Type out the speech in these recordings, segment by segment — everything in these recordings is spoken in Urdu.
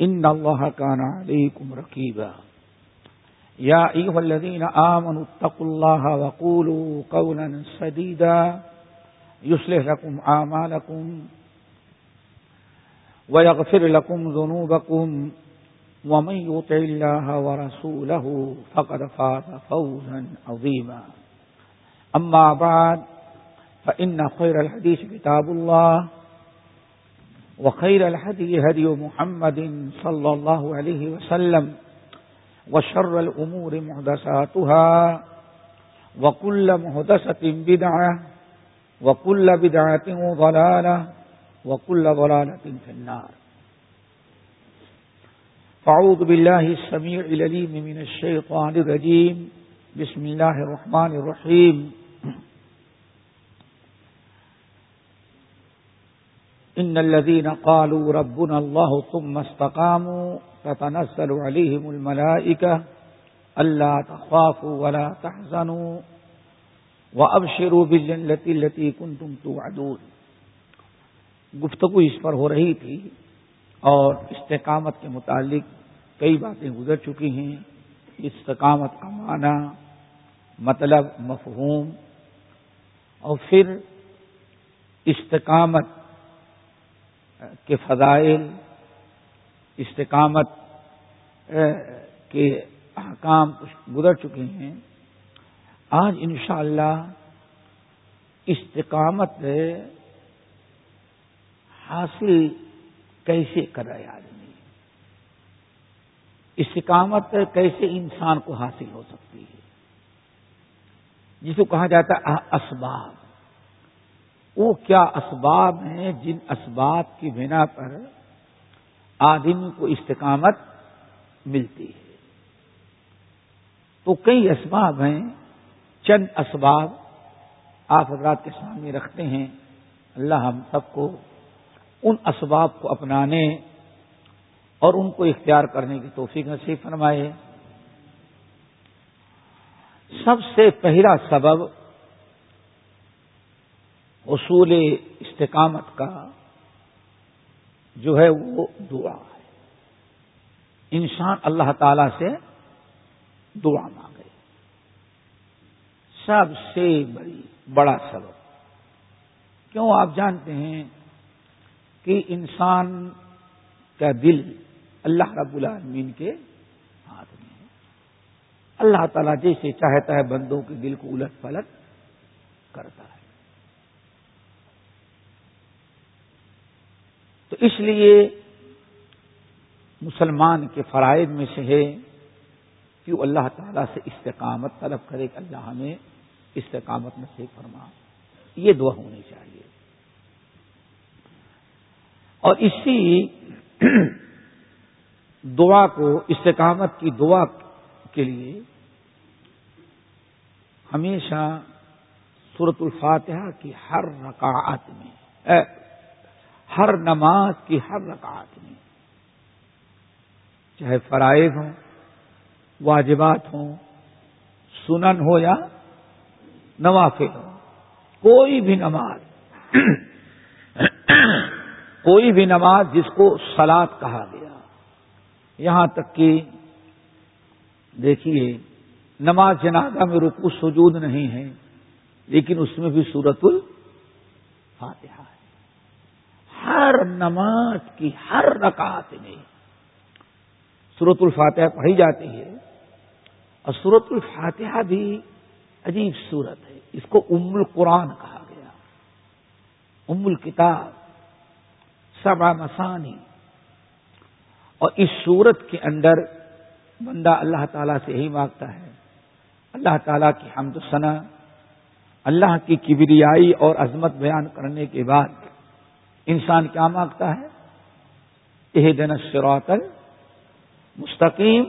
ان اللہ كان عليكم رقيبا. يا ايها الذين امنوا اتقوا الله وقولوا قولا سديدا. يصلح لكم اعمالكم ويغفر لكم ذنوبكم. ومن يطع الله ورسوله فقد فاز فوزا عظيما. اما بعد فان خير الحديث كتاب الله. وخير الهدي هدي محمد صلى الله عليه وسلم وشر الأمور محدثاتها وكل محدثة بدعة وكل بدعة ضلالة وكل ضلالة في النار. فعوذ بالله السميع العليم من الشيطان الرجيم. بسم الله الرحمن الرحيم. ان الذين قالوا ربنا الله ثم استقاموا تتنزل عليهم الملائكة ألا تخافوا ولا تحزنوا وأبشروا بالجنة التي كنتم توعدون گفتگو اس پر ہو رہی تھی اور استقامت کے متعلق کئی باتیں گزر چکی ہیں استقامت کا معنی مطلب مفہوم اور پھر استقامت کے فضائل، استقامت کے احکام گزر چکے ہیں۔ آج انشاءاللہ اللہ استقامت حاصل کیسے کر رہے آدمی؟ استقامت کیسے انسان کو حاصل ہو سکتی ہے؟ جس کو کہا جاتا ہے اسباب وہ کیا اسباب ہیں جن اسباب کی بنا پر آدمی کو استقامت ملتی ہے؟ تو کئی اسباب ہیں، چند اسباب آپ حضرات کے سامنے رکھتے ہیں۔ اللہ ہم سب کو ان اسباب کو اپنانے اور ان کو اختیار کرنے کی توفیق نصیب فرمائے۔ سب سے پہلا سبب اصول استقامت کا جو ہے وہ دعا ہے۔ انسان اللہ تعالی سے دعا مانگے۔ سب سے بڑی بڑا سبب۔ کیوں آپ جانتے ہیں کہ انسان کا دل اللہ رب العالمین کے ہاتھ میں ہے۔ اللہ تعالیٰ جیسے چاہتا ہے بندوں کے دل کو الٹ پلٹ کرتا ہے۔ اس لیے مسلمان کے فرائض میں سے ہے کہ وہ اللہ تعالیٰ سے استقامت طلب کرے کہ اللہ ہمیں استقامت میں سے فرما۔ یہ دعا ہونی چاہیے۔ اور اسی دعا کو، استقامت کی دعا کے لیے ہمیشہ صورت الفاتحہ کی ہر رکعت میں ہر نماز کی ہر رکعت میں۔ چاہے فرائض ہوں، واجبات ہوں، سنن ہو یا نوافل ہو کوئی بھی نماز، کوئی بھی نماز جس کو سلاد کہا گیا۔ یہاں تک کہ دیکھیے، نماز جنازہ میں رکو سجود نہیں ہے، لیکن اس میں بھی سورت الفاتحہ ہے۔ ہر نماز کی ہر رکعت میں صورت الفاتحہ پڑھی جاتی ہے اور صورت الفاتحہ بھی عجیب صورت ہے۔ اس کو ام القرآن کہا گیا۔ ام الکتاب سبا مسانی۔ اور اس صورت کے اندر بندہ اللہ تعالیٰ سے یہی مانگتا ہے، اللہ تعالیٰ کی حمد ثنا، اللہ کی کبریائی اور عظمت بیان کرنے کے بعد انسان کیا مانگتا ہے؟ یہ دن سروتل مستقیم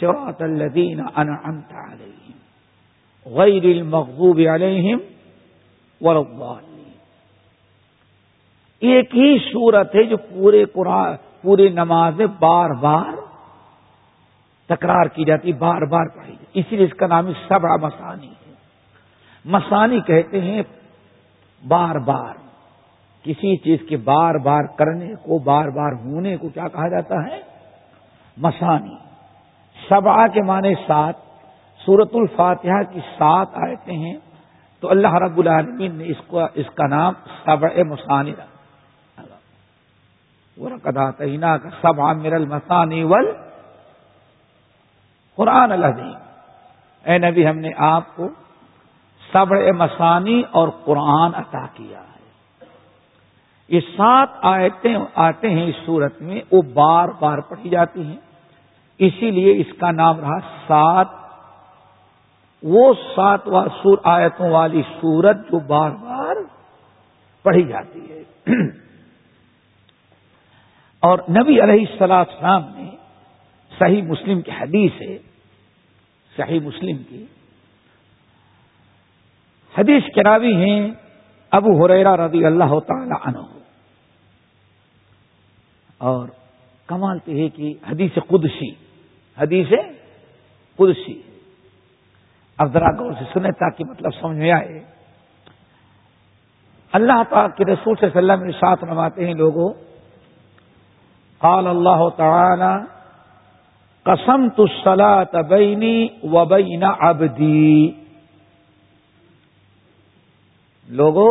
سروت الدین انعمت علیہم، غیر المغضوب علیہم ورضالین ایک ہی صورت ہے جو پورے قرآن پورے نماز میں بار بار تکرار کی جاتی بار بار پڑھی جاتی اسی لیے اس کا نام سبا مسانی۔ ہے مسانی کہتے ہیں بار بار۔ کسی چیز کے بار بار کرنے کو، بار بار ہونے کو کیا کہا جاتا ہے؟ مسانی۔ سبا کے معنی سات۔ سورت الفاتحہ کی سات آیتیں ہیں۔ تو اللہ رب العالمین نے اس کو، اس کا نام سبع مسانی رکھا۔ کا سب عامر المسانی ول قرآن الحدیم اے نبی، ہم نے آپ کو صبر مسانی اور قرآن عطا کیا۔ یہ سات آیتیں آتے ہیں اس صورت میں، وہ بار بار پڑھی جاتی ہیں۔ اسی لیے اس کا نام رہا سات۔ وہ سات سور آیتوں والی سورت جو بار بار پڑھی جاتی ہے۔ اور نبی علیہ السلام نے صحیح مسلم کی حدیث ہے، صحیح مسلم کی۔ حدیث کے راوی ہیں ابو حریرا رضی اللہ تعالی عنہ۔ اور کمال تو ہے کہ حدیث قدسی حدیث قدسی۔ اب ذرا غور سے سنیں تاکہ مطلب سمجھ میں آئے۔ اللہ تعالی کے رسول صلی اللہ علیہ وسلم ساتھ نماتے ہیں لوگوں، قال اللہ تعالی قسم تو سلا تبینی و بین ابدی لوگو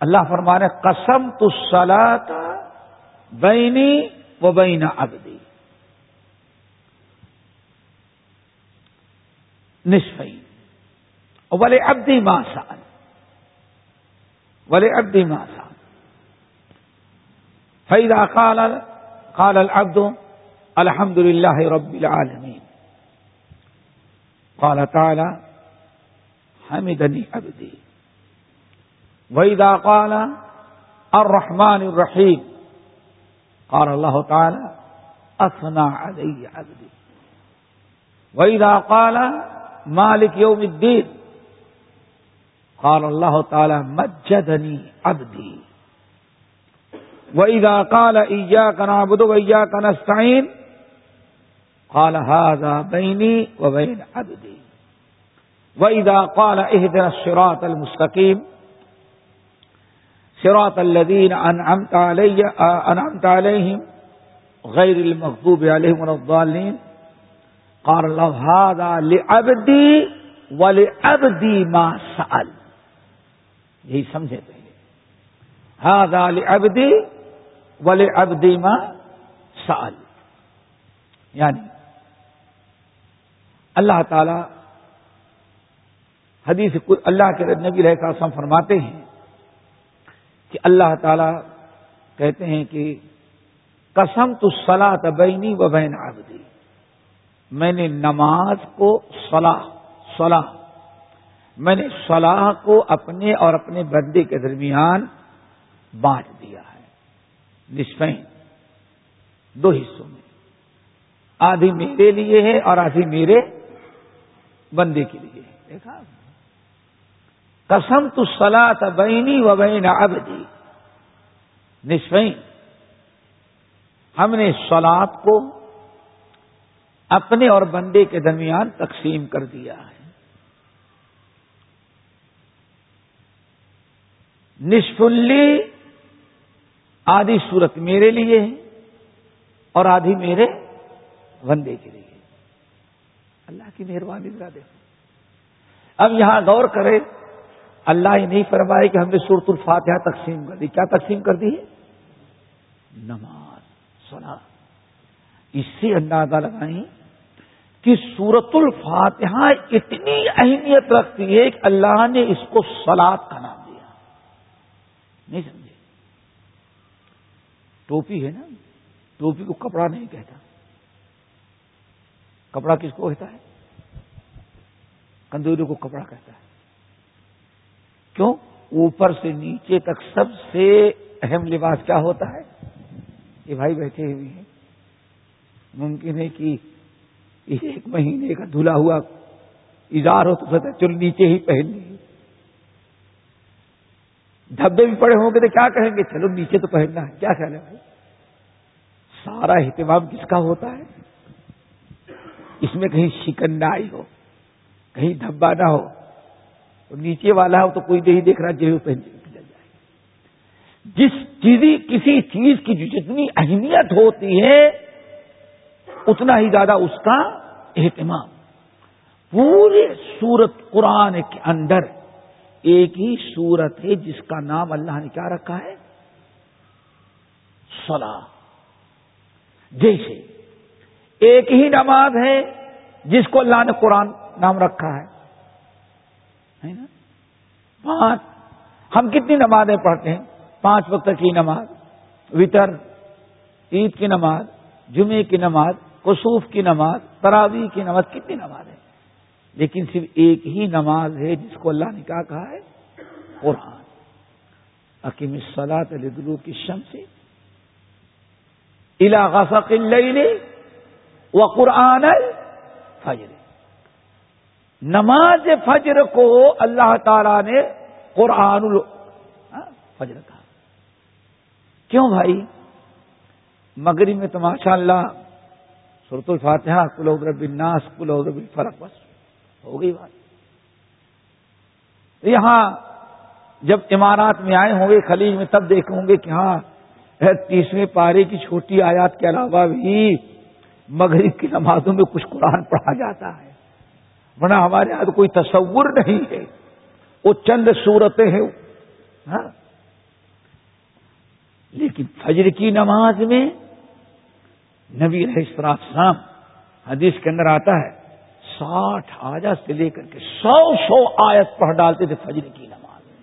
اللہ فرمانے قسم تو سلا بینی و بین ابدی نصفین۔ بولے ابدی ماسان بولے ابدی ماسان فإذا قال قال العبد الحمد لله رب العالمين قال تعالى حمدني عبدي وإذا قال الرحمن الرحيم قال الله تعالى، أثنى علي عبدي. وإذا قال، مالك يوم الدين. قال الله تعالى، مجدني عبدي. وإذا قال، إياك نعبد وإياك نستعين. قال، هذا بيني وبين عبدي. وإذا قال، اهدنا الصراط المستقيم. صراط الذين أنعمت, علي أنعمت عليهم غير المغضوب عليهم ولا الضالين قال الله هذا لعبدي ولعبدي ما سأل. یہی سمجھے پہلے هذا لعبدي ولی ابدیما سال یعنی اللہ تعالی حدیث اللہ کے نبی رہ کا فرماتے ہیں کہ اللہ تعالی کہتے ہیں کہ قسم تو سلا تبینی و بین آبدی میں نے نماز کو صلاح صلاح، میں نے صلاح کو اپنے اور اپنے بندے کے درمیان بانٹ دیا ہے۔ نسفین دو حصوں میں۔ آدھی میرے لیے ہے اور آدھی میرے بندے کے لیے ہے۔ دیکھا؟ کسم تو سلا بینی و بین ابدی نسفین ہم نے سلاد کو اپنے اور بندے کے درمیان تقسیم کر دیا ہے۔ نشفلی آدھی صورت میرے لیے اور آدھی میرے بندے کے لیے اللہ کی مہربانی ذرا دیکھو اب یہاں غور کرے اللہ یہ نہیں فرمائے کہ ہم نے سورت الفاتحہ تقسیم کر دی۔ کیا تقسیم کر دی؟ ہے نماز سنا اس سے اندازہ لگائیں کہ سورت الفاتحہ اتنی اہمیت رکھتی ہے کہ اللہ نے اس کو سلاد کا نام دیا۔ نہیں سمجھے؟ ٹوپی ہے نا؟ ٹوپی کو کپڑا نہیں کہتا۔ کپڑا کس کو کہتا ہے؟ کندوری کو کپڑا کہتا ہے۔ کیوں؟ اوپر سے نیچے تک سب سے اہم لباس کیا ہوتا ہے؟ یہ بھائی بیٹھے ہوئے ہیں۔ ممکن ہے کہ ایک مہینے کا دھلا ہوا اظہار ہو تو سکتا چل نیچے ہی پہن لیجیے دھبے بھی پڑے ہوں گے تو کیا کہیں گے؟ چلو نیچے تو پہننا ہے۔ کیا خیال ہے بھائی؟ سارا اہتمام کس کا ہوتا ہے؟ اس میں کہیں شکن نہ آئی ہو، کہیں دھبا نہ ہو۔ نیچے والا ہو تو کوئی نہیں دیکھ رہا جو پہن جائے۔ جس چیز کسی چیز کی جتنی اہمیت ہوتی ہے، اتنا ہی زیادہ اس کا اہتمام۔ پورے سورت قرآن کے اندر ایک ہی سورت ہے جس کا نام اللہ نے کیا رکھا ہے؟ سلا جیسے ایک ہی نماز ہے جس کو اللہ نے قرآن نام رکھا ہے۔ نا؟ پانچ۔ ہم کتنی نمازیں پڑھتے ہیں؟ پانچ وقت کی نماز، وطر، عید کی نماز، جمعے کی نماز، کسوف کی نماز تراوی کی نماز، کتنی نماز ہے لیکن صرف ایک ہی نماز ہے جس کو اللہ نے کیا کہا ہے قرآن۔ عکیم سلاد علی کی شم سے الى و قرآن فجر نماز فجر کو اللہ تعالی نے قرآن ہاں، فجر کہا۔ کیوں بھائی؟ مغرب میں تو ماشاء اللہ سرت الفاتحہ کلو رب الناس کلو رب الفرق بس ہو گئی بات۔ یہاں جب امارات میں آئے ہوں گے خلیج میں تب دیکھوں گے کہ ہاں تیسویں پارے کی چھوٹی آیات کے علاوہ بھی مغرب کی نمازوں میں کچھ قرآن پڑھا جاتا ہے۔ ورنہ ہمارے یہاں تو کوئی تصور نہیں ہے۔ وہ چند صورتیں ہیں۔ ہاں۔ لیکن فجر کی نماز میں نبی رہسراف شام حدیث کے اندر آتا ہے، ساٹھ آجا سے لے کر کے سو سو آیت پڑھ ڈالتے تھے فجر کی نماز میں۔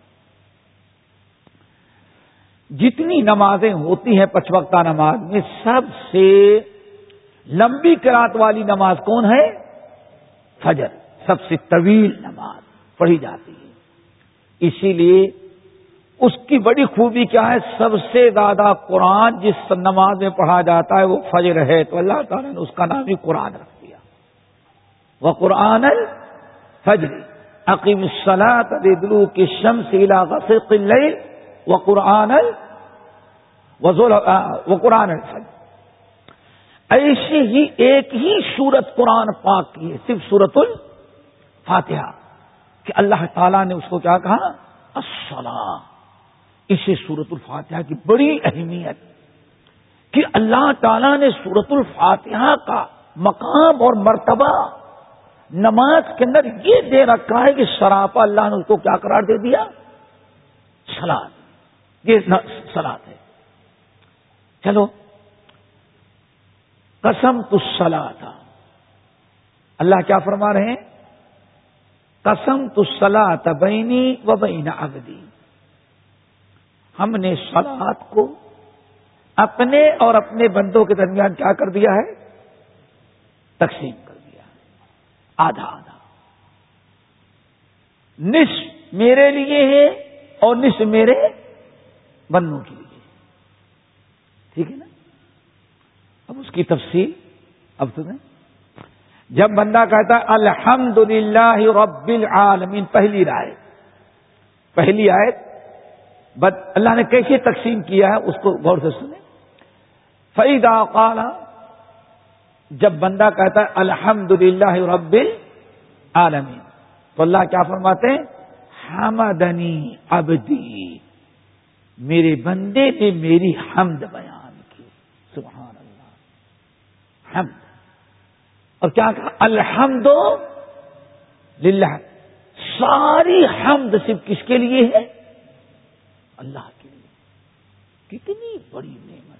جتنی نمازیں ہوتی ہیں پچوکتا نماز میں، سب سے لمبی کرات والی نماز کون ہے؟ فجر۔ سب سے طویل نماز پڑھی جاتی ہے۔ اسی لیے اس کی بڑی خوبی کیا ہے؟ سب سے زیادہ قرآن جس نماز میں پڑھا جاتا ہے وہ فجر ہے۔ تو اللہ تعالیٰ نے اس کا نام ہی قرآن رکھ دیا۔ وہ قرآن فجر عقیم الصلاط دلو کی شمس علاقہ سے وہ قرآن وہ قرآن ایسی ہی ایک ہی سورت قرآن پاک کی ہے، صرف سورت الفاتحہ کہ اللہ تعالیٰ نے اس کو کیا کہا؟ السلام اسے سورت الفاتحہ کی بڑی اہمیت، کہ اللہ تعالیٰ نے سورت الفاتحہ کا مقام اور مرتبہ نماز کے اندر یہ دے رکھا ہے کہ سراپا اللہ نے اس کو کیا قرار دے دیا؟ سلاد یہ سلاد ہے۔ چلو، قسم تو سلا تھا اللہ کیا فرما رہے ہیں؟ قسم تو سلا تھا بینی و بین ابدی ہم نے سلاد کو اپنے اور اپنے بندوں کے درمیان کیا کر دیا ہے؟ تقسیم کر دیا۔ آدھا آدھا۔ نس میرے لیے ہے اور نس میرے بندوں کے لیے۔ ٹھیک ہے نا؟ اب اس کی تفصیل اب سنیں۔ جب بندہ کہتا ہے الحمد للہ رب العالمین، پہلی رائے۔ پہلی آئے بد اللہ نے کیسے تقسیم کیا ہے اس کو غور سے سنیں۔ فیدا قال، جب بندہ کہتا ہے الحمد للہ رب العالمین، تو اللہ کیا فرماتے ہیں؟ حمدنی ابدی میرے بندے نے میری حمد بیان کی۔ سبحان اللہ۔ حمد۔ اور کیا کہا؟ الحمد للہ۔ ساری حمد صرف کس کے لیے ہے؟ اللہ کے لیے۔ کتنی بڑی نعمت۔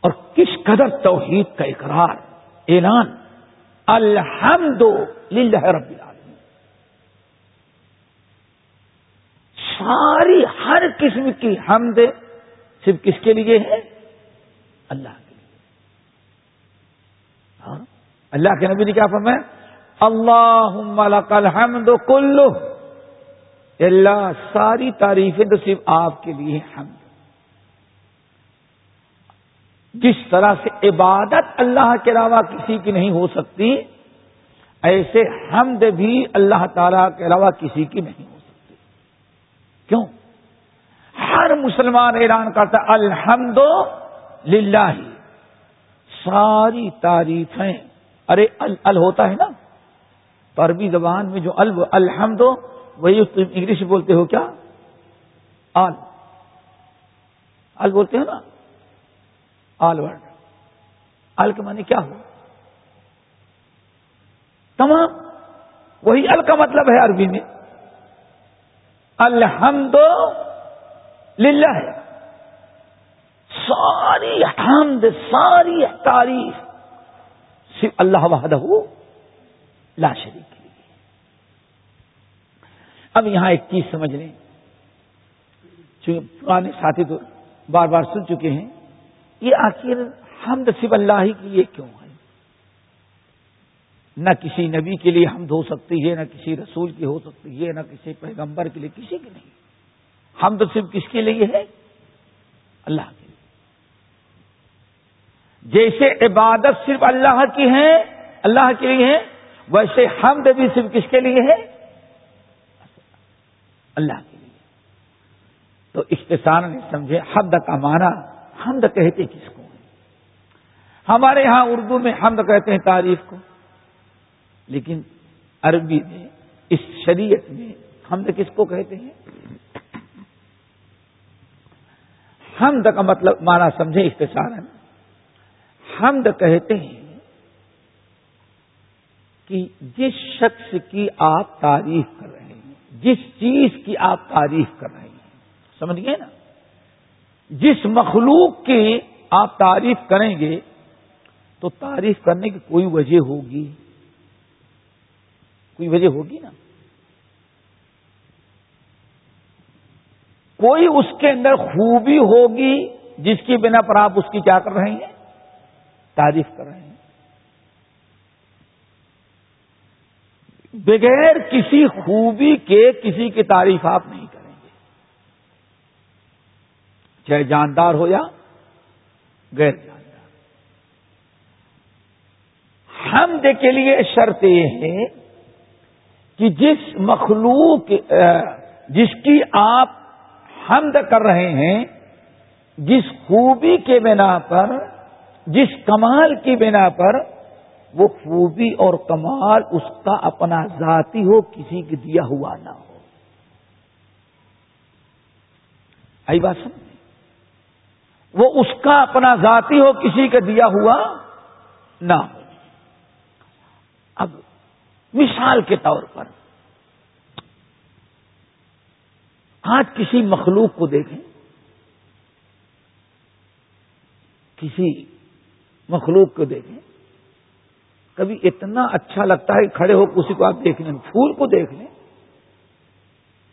اور کس قدر توحید کا اقرار، اعلان۔ الحمد للہ رب العالمین۔ ساری ہر قسم کی حمد صرف کس کے لیے ہے؟ اللہ ہاں اللہ کے نبی نے کیا فرمایا؟ اللہ الحمد کلو اللہ، ساری تعریفیں تو صرف آپ کے لیے حمد جس طرح سے عبادت اللہ کے علاوہ کسی کی نہیں ہو سکتی، ایسے حمد بھی اللہ تعالی کے علاوہ کسی کی نہیں ہو سکتی۔ کیوں؟ ہر مسلمان اعلان کرتا الحمد للہ۔ ساری تعریفیں۔ ارے، ال ہوتا ہے نا؟ تو عربی زبان میں جو الب الحمد، وہی تم انگلش بولتے ہو کیا؟ آل۔ ال بولتے ہو نا؟ آل ورڈ۔ ال کے معنی کیا ہو؟ تمام۔ وہی ال کا مطلب ہے عربی میں۔ الحمد للہ ہے۔ ساری حمد ساری تعریف صرف اللہ وحدہ لا شریک کے لیے اب یہاں ایک چیز سمجھ لیں۔ چونکہ پرانے ساتھی تو بار بار سن چکے ہیں، یہ آخر ہم صرف اللہ ہی کے لیے کیوں ہے؟ نہ کسی نبی کے لیے حمد ہو سکتی ہے، نہ کسی رسول کی ہو سکتی ہے، نہ کسی پیغمبر کے لیے، کسی کی نہیں۔ ہم صرف کس کے لیے ہے؟ اللہ کے۔ جیسے عبادت صرف اللہ کی ہے اللہ کے لیے ہے ویسے حمد بھی صرف کس کے لیے ہے؟ اللہ کے لیے۔ تو اختصار نے سمجھے، حمد کا معنی حمد کہتے کس کو؟ ہمارے ہاں اردو میں حمد کہتے ہیں تعریف کو۔ لیکن عربی میں، اس شریعت میں حمد کس کو کہتے ہیں؟ حمد کا مطلب مانا سمجھے اختصار حمد کہتے ہیں کہ جس شخص کی آپ تعریف کر رہے ہیں، جس چیز کی آپ تعریف کر رہے ہیں، سمجھ گئے نا؟ جس مخلوق کی آپ تعریف کریں گے تو تعریف کرنے کی کوئی وجہ ہوگی؟ کوئی وجہ ہوگی نا؟ کوئی اس کے اندر خوبی ہوگی جس کی بنا پر آپ اس کی کیا کر رہے ہیں؟ تعریف کر رہے ہیں۔ بغیر کسی خوبی کے کسی کی تعریف آپ نہیں کریں گے۔ چاہے جاندار ہو یا غیر جاندار۔ ہم کے لیے شرط یہ ہے کہ جس مخلوق، جس کی آپ حمد کر رہے ہیں، جس خوبی کے بنا پر جس کمال کی بنا پر وہ خوبی اور کمال اس کا اپنا ذاتی ہو، کسی کے دیا ہوا نہ ہو۔ آئی بات سمجھ وہ اس کا اپنا ذاتی ہو، کسی کا دیا ہوا نہ ہو۔ اب مثال کے طور پر آج کسی مخلوق کو دیکھیں، کسی مخلوق کو دیکھیں۔ کبھی اتنا اچھا لگتا ہے کھڑے ہو کسی کو آپ دیکھ لیں، پھول کو دیکھ لیں۔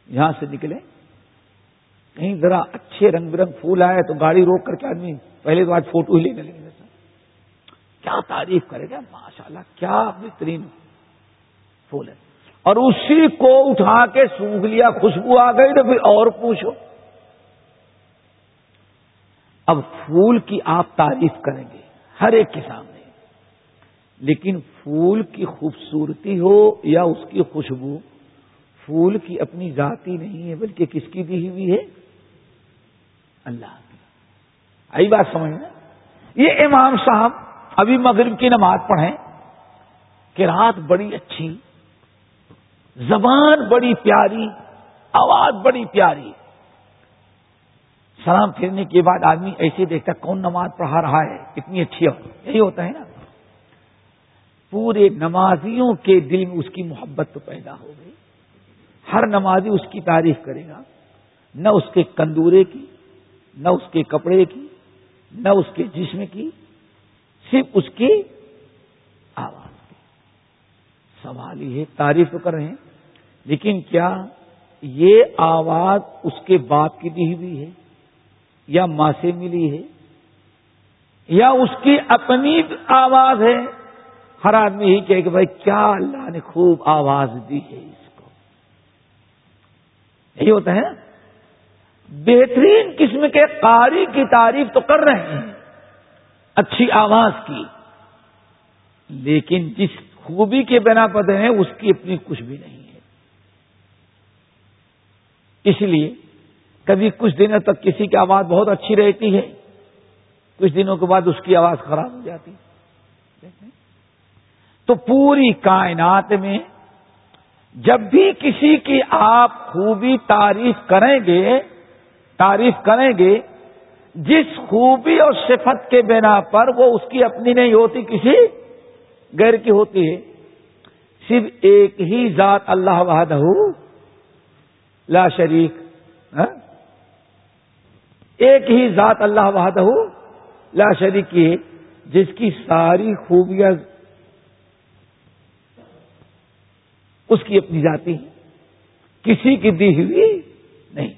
یہاں سے نکلیں۔ کہیں ذرا اچھے رنگ برنگ پھول آئے تو گاڑی روک کر کے آدمی پہلے تو آج فوٹو ہی لینے لگے۔ کیا تعریف کرے گا؟ ماشاء اللہ کیا بہترین پھول ہے۔ اور اسی کو اٹھا کے سونکھ لیا، خوشبو آ گئی تو پھر اور پوچھو۔ اب پھول کی آپ تعریف کریں گے۔ ہر ایک کے سامنے۔ لیکن پھول کی خوبصورتی ہو یا اس کی خوشبو، پھول کی اپنی ذاتی نہیں ہے، بلکہ کس کی دی ہوئی ہے؟ اللہ کی۔ آئی بات سمجھنا یہ امام صاحب ابھی مغرب کی نماز پڑھیں، کہ رات بڑی اچھی، زبان بڑی پیاری، آواز بڑی پیاری۔ سلام پھرنے کے بعد آدمی ایسے دیکھتا کون نماز پڑھا رہا ہے اتنی اچھی یہی ہوتا ہے نا۔ پورے نمازیوں کے دل میں اس کی محبت تو پیدا ہو گئی۔ ہر نمازی اس کی تعریف کرے گا۔ نہ اس کے کندورے کی، نہ اس کے کپڑے کی، نہ اس کے جسم کی، صرف اس کی آواز کی۔ سوال یہ تعریف تو کر رہے ہیں، لیکن کیا یہ آواز اس کے باپ کی دی ہوئی ہے؟ یا ماں سے ملی ہے یا اس کی اپنی آواز ہے ہر آدمی ہی کہ بھائی کیا اللہ نے خوب آواز دی ہے اس کو۔ یہی ہوتا ہے بہترین قسم کے قاری کی تعریف تو کر رہے ہیں۔ اچھی آواز کی۔ لیکن جس خوبی کے بنا پر ہیں، اس کی اپنی کچھ بھی نہیں ہے۔ اس لیے کبھی کچھ دنوں تک کسی کی آواز بہت اچھی رہتی ہے، کچھ دنوں کے بعد اس کی آواز خراب ہو جاتی تو پوری کائنات میں جب بھی کسی کی آپ خوبی تعریف کریں گے، تعریف کریں گے، جس خوبی اور صفت کے بنا پر وہ اس کی اپنی نہیں ہوتی، کسی غیر کی ہوتی ہے۔ صرف ایک ہی ذات اللہ وحدہ لا شریک ہاں؟ ایک ہی ذات اللہ وحدہ لا شریک کی ہے، جس کی ساری خوبیاں اس کی اپنی ذاتی کسی کی دی ہوئی نہیں۔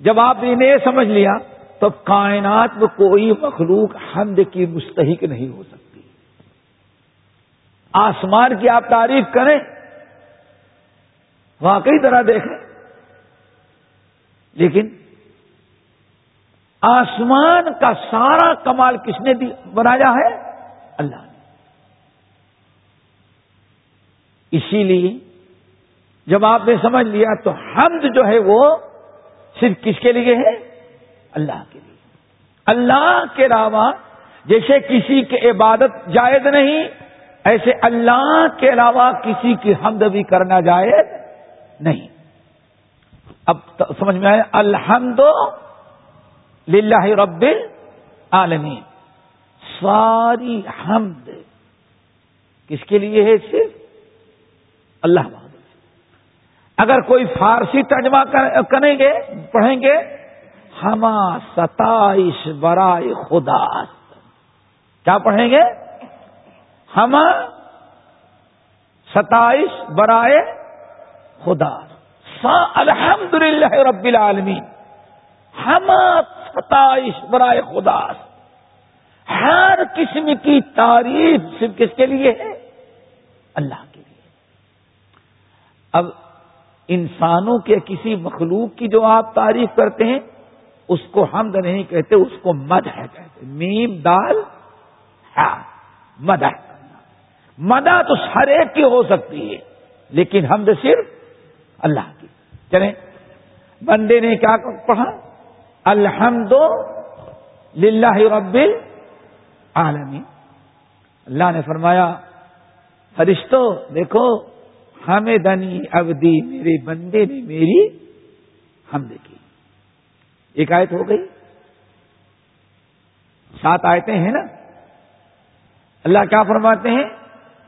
جب آپ نے انہیں سمجھ لیا، تو کائنات میں کوئی مخلوق حمد کی مستحق نہیں ہو سکتی۔ آسمان کی آپ تعریف کریں، واقعی طرح دیکھیں۔ لیکن آسمان کا سارا کمال کس نے بنایا ہے؟ اللہ نے۔ اسی لیے جب آپ نے سمجھ لیا تو حمد جو ہے وہ صرف کس کے لیے ہے؟ اللہ کے لیے۔ اللہ کے علاوہ جیسے کسی کی عبادت جائز نہیں، ایسے اللہ کے علاوہ کسی کی حمد بھی کرنا جائز نہیں۔ اب سمجھ میں آئے الحمد للہ رب العالمین۔ ساری حمد کس کے لیے ہے صرف؟ اللہ بہادر اگر کوئی فارسی ترجمہ کریں گے، پڑھیں گے، ہما ستائش برائے خدا۔ کیا پڑھیں گے؟ ہم ستائش برائے خدا۔ الحمد للہ رب العالمین۔ ہم ستائش برائے خدا ہر قسم کی تعریف صرف کس کے لیے ہے؟ اللہ کے لیے۔ اب انسانوں کے کسی مخلوق کی جو آپ تعریف کرتے ہیں، اس کو حمد نہیں کہتے، اس کو مد ہے کہتے میم، دال؟ ہاں مدح۔ کرنا مدا تو ہر ایک کی ہو سکتی ہے، لیکن حمد صرف اللہ کی۔ چلیں، بندے نے کیا پڑھا؟ الحمد للہ رب عالمی اللہ نے فرمایا، فرشتو، دیکھو، ہمیں دنی ابدی میرے بندے نے میری ہم دیکھی۔ ایک آیت ہو گئی۔ سات آیتیں ہیں نا۔ اللہ کیا فرماتے ہیں؟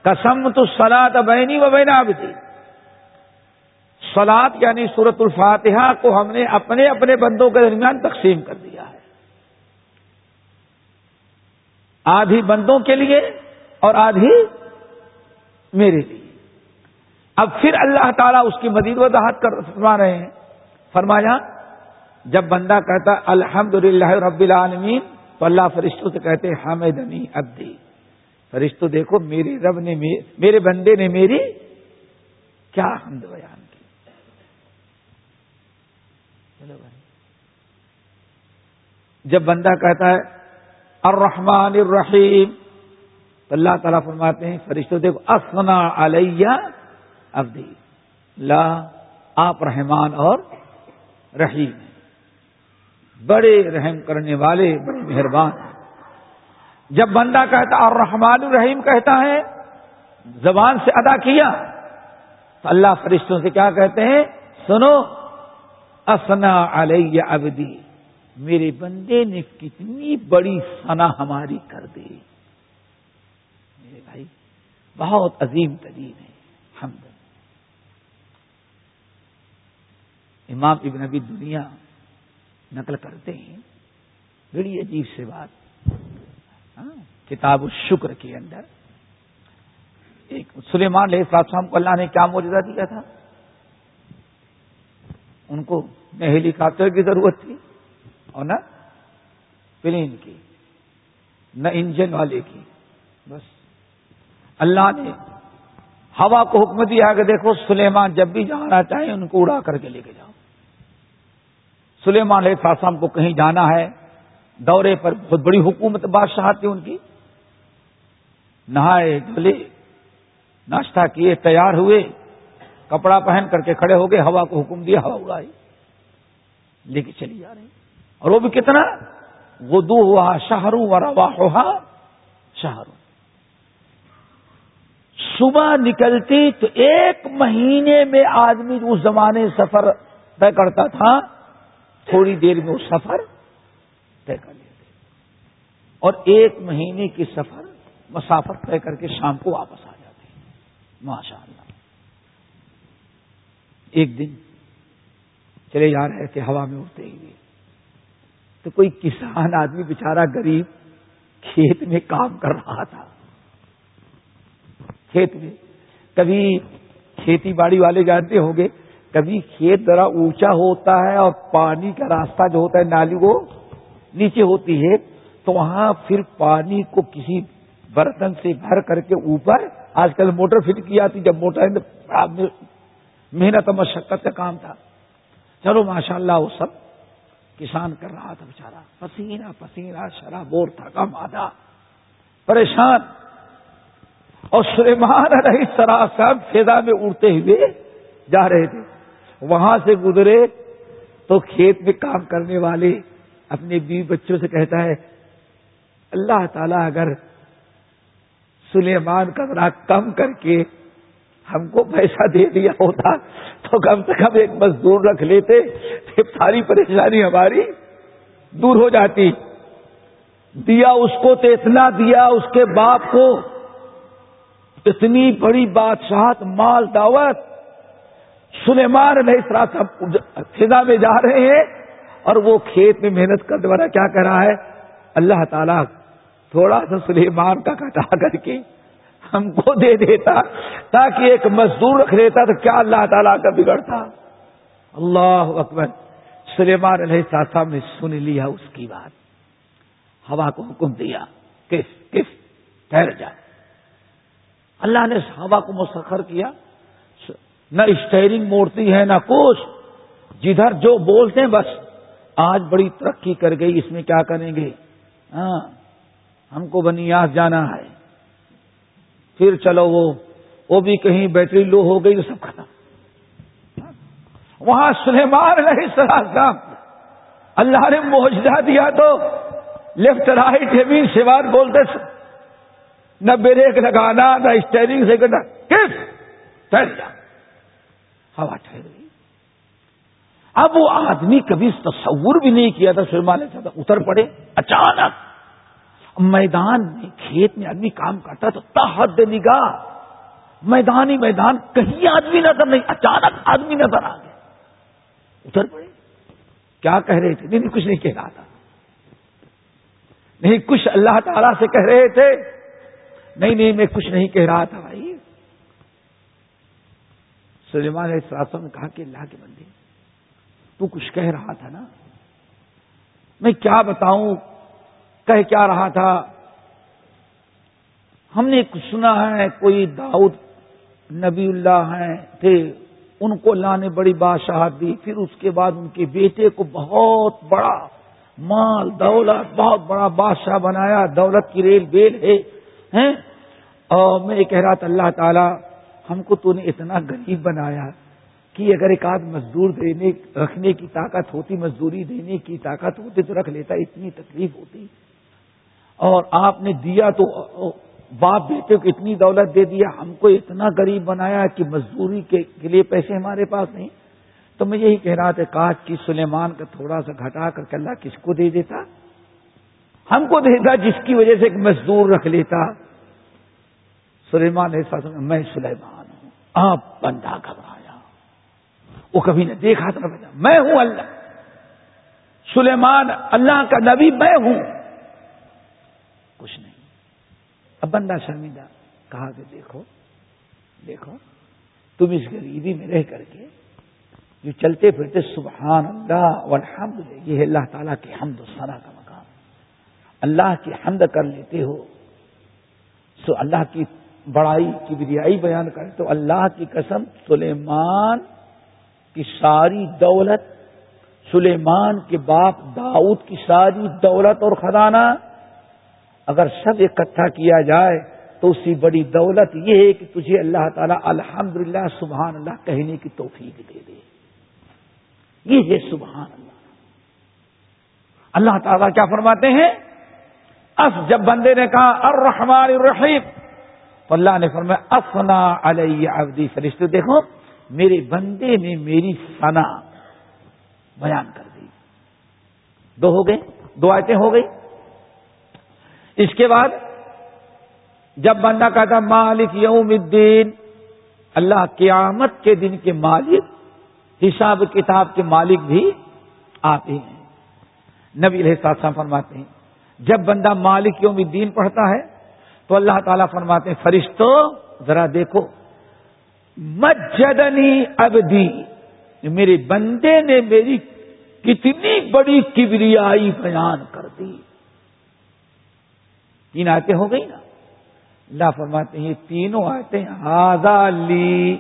کسم تو سلاد بینی و بینا ابدی سلاد یعنی سورت الفاتحہ کو ہم نے اپنے اپنے بندوں کے درمیان تقسیم کر دیا ہے۔ آدھی بندوں کے لیے اور آدھی میرے لیے۔ اب پھر اللہ تعالیٰ اس کی مزید وضاحت کر فرما رہے ہیں۔ فرمایا، جب بندہ کہتا الحمد للہ رب العالمین، تو اللہ فرشتوں سے کہتے حامد امی ابدی فرشتوں دیکھو، میرے رب نے، میرے بندے نے میری کیا حمد بیان کی چلو بھائی۔ جب بندہ کہتا ہے، الرحمن الرحیم، تو اللہ تعالیٰ فرماتے ہیں، فرشتوں دیکھو اسنا علیہ ابدی لا، آپ رحمان اور رحیم بڑے رحم کرنے والے، بڑے مہربان جب بندہ کہتا اور رحمان الرحیم کہتا ہے، زبان سے ادا کیا، تو اللہ فرشتوں سے کیا کہتے ہیں؟ سنو اسنا علیہ ابدی میرے بندے نے کتنی بڑی سنا ہماری کر دی۔ میرے بھائی، بہت عظیم ترین ہے ہم امام ابن ابی دنیا نقل کرتے ہیں، بڑی عجیب سے بات۔ ہاں، کتاب الشکر کے اندر ایک سلیمان علیہ السلام کو اللہ نے کیا موجودہ دیا تھا؟ ان کو نہ ہیلی کاپٹر کی ضرورت تھی اور نہ پلین کی، نہ انجن والے کی۔ بس۔ اللہ نے ہوا کو حکم دیا کہ دیکھو سلیمان جب بھی جانا چاہیں ان کو اڑا کر کے لے کے جاؤ۔ سلیمان علیہ السلام کو کہیں جانا ہے، دورے پر بہت بڑی حکومت بادشاہ تھی ان کی۔ نہائے دھلے ناشتہ کیے، تیار ہوئے۔ کپڑا پہن کر کے کھڑے ہو گئے، ہوا کو حکم دیا، ہوا اڑائی۔ لے کے چلی جا رہی۔ اور وہ بھی کتنا؟ وہ دو ہوا شہروں و روا ہوا شہروں صبح نکلتی تو ایک مہینے میں آدمی اس زمانے سفر طے کرتا تھا۔ تھوڑی دیر میں وہ سفر طے کر لیتے اور ایک مہینے کی سفر مسافر طے کر کے شام کو واپس آ جاتے ماشاء اللہ ایک دن چلے جا رہے تھے ہوا میں اڑتے ہوئے تو کوئی کسان آدمی بےچارا غریب کھیت میں کام کر رہا تھا۔ کھیت میں۔ کبھی کھیتی باڑی والے جانتے ہوں گے، کبھی کھیت ذرا اونچا ہوتا ہے اور پانی کا راستہ جو ہوتا ہے نالی وہ نیچے ہوتی ہے، تو وہاں پھر پانی کو کسی برتن سے بھر کر کے اوپر آج کل موٹر فٹ کی آتی، جب موٹر محنت اور مشقت کا کام تھا۔ چلو ماشاء اللہ وہ سب کسان کر رہا تھا بےچارا پسینہ پسینہ شرابور تھا کم آدھا۔ پریشان۔ اور سلیمان علیہ صاحب فیضا میں اڑتے ہوئے جا رہے تھے۔ وہاں سے گزرے تو کھیت میں کام کرنے والے اپنے بیوی بچوں سے کہتا ہے، اللہ تعالیٰ اگر سلیمان کا ذرا کم کر کے ہم کو پیسہ دے دیا ہوتا تو کم سے کم ایک مزدور رکھ لیتے ساری پریشانی ہماری دور ہو جاتی۔ دیا اس کو تو اتنا دیا، اس کے باپ کو اتنی بڑی بادشاہت، مال، دعوت۔ سلیمان علیہ السلام فضا میں جا رہے ہیں اور وہ کھیت میں محنت کرنے والا کیا کر رہا ہے؟ اللہ تعالیٰ تھوڑا سا سلیمان کا کٹا کر کے ہم کو دے دیتا تاکہ ایک مزدور رکھ لیتا تو کیا اللہ تعالیٰ کا بگڑتا؟ اللہ اکبر۔ سلیمان علیہ السلام نے سن لیا اس کی بات۔ ہوا کو حکم دیا۔ کس کس؟ ٹھہر جائے اللہ نے ہوا کو مسخر کیا۔ نہ اسٹیئرنگ موڑتی ہے، نہ کچھ۔ جدھر جو بولتے ہیں بس۔ آج بڑی ترقی کر گئی، اس میں کیا کریں گے؟ ہاں ہم کو بنیاد جانا ہے۔ پھر چلو وہ وہ بھی کہیں بیٹری لو ہو گئی تو سب ختم۔ وہاں سلیمان نہیں سر اللہ نے موجودہ دیا تو لیفٹ رائٹ زمین سے بات بولتے نہ بریک لگانا، نہ اسٹیئرنگ سے کرنا کس؟ ٹھہر جا۔ ہوا ٹھہر گئی۔ اب وہ آدمی کبھی تصور بھی نہیں کیا تھا سرمانے چاہتا اتر پڑے۔ اچانک میدان میں کھیت میں آدمی کام کرتا تو تحد نگاہ۔ میدانی میدان، کہیں آدمی نظر نہیں، اچانک آدمی نظر آ گیا۔ اتر پڑے۔ کیا کہہ رہے تھے؟ نہیں، کچھ نہیں کہہ رہا تھا۔ نہیں، کچھ اللہ تعالی سے کہہ رہے تھے۔ نہیں نہیں، میں کچھ نہیں کہہ رہا تھا بھائی۔ سلیمان علیہ السلام نے کہا کہ اللہ کے بندے، تو کچھ کہہ رہا تھا نا۔ میں کیا بتاؤں؟ کہہ کیا رہا تھا؟ ہم نے سنا ہے، کوئی داؤد نبی اللہ ہیں تھے ان کو اللہ نے بڑی بادشاہت دی، پھر اس کے بعد ان کے بیٹے کو بہت بڑا مال، دولت، بہت بڑا بادشاہ بنایا، دولت کی ریل بیل ہے اور میں یہ کہہ رہا تھا، اللہ تعالی، ہم کو تو نے اتنا غریب بنایا کہ اگر ایک آدھ مزدور دینے، رکھنے کی طاقت ہوتی، مزدوری دینے کی طاقت ہوتی، تو رکھ لیتا، اتنی تکلیف ہوتی۔ اور آپ نے دیا تو باپ بیٹے کو اتنی دولت دے دیا ہم کو اتنا غریب بنایا کہ مزدوری کے لیے پیسے ہمارے پاس نہیں۔ تو میں یہی کہہ رہا تھا، کاش کی سلیمان کا تھوڑا سا گھٹا کر کے اللہ کس کو دے دیتا۔ ہم کو دیتا جس کی وجہ سے ایک مزدور رکھ لیتا۔ سلیمان ایسا میں سلیمان ہوں۔ آپ بندہ گھبرایا۔ وہ کبھی نے دیکھا تھا، میں ہوں اللہ۔ سلیمان اللہ کا نبی، میں ہوں۔ کچھ نہیں۔ اب بندہ شرمندہ کہا کہ دیکھو دیکھو، تم اس غریبی میں رہ کر کے جو چلتے پھرتے سبحان اللہ والحمد یہ ہے اللہ تعالیٰ کے حمد و ثنا کا مقام۔ اللہ کی حمد کر لیتے ہو سو اللہ کی بڑائی، کی بریائی بیان کرے تو اللہ کی قسم سلیمان کی ساری دولت، سلیمان کے باپ داؤد کی ساری دولت اور خزانہ اگر سب اکٹھا کیا جائے تو اسی بڑی دولت یہ ہے کہ تجھے اللہ تعالیٰ الحمد للہ سبحان اللہ کہنے کی توفیق دے دے۔ یہ ہے سبحان اللہ۔ اللہ تعالیٰ کیا فرماتے ہیں؟ اس جب بندے نے کہا، الرحمن الرحیم، تو اللہ نے فرمایا افنا علیہ ابدی فرشتے دیکھو، میرے بندے نے میری سنا بیان کر دی۔ دو ہو گئے، دو آیتیں ہو گئی۔ اس کے بعد جب بندہ کہتا مالک یوم الدین، اللہ قیامت کے دن کے مالک، حساب کتاب کے مالک بھی آپ ہی ہیں۔ نبی علیہ السلام فرماتے ہیں، جب بندہ مالک یوم الدین پڑھتا ہے، تو اللہ تعالیٰ فرماتے ہیں، فرشتو، ذرا دیکھو، مجدنی ابدی میرے بندے نے میری کتنی بڑی کبریائی بیان کر دی۔ تین آیتیں ہو گئی نا۔ اللہ فرماتے ہیں، یہ تینوں آیتیں آزا لی۔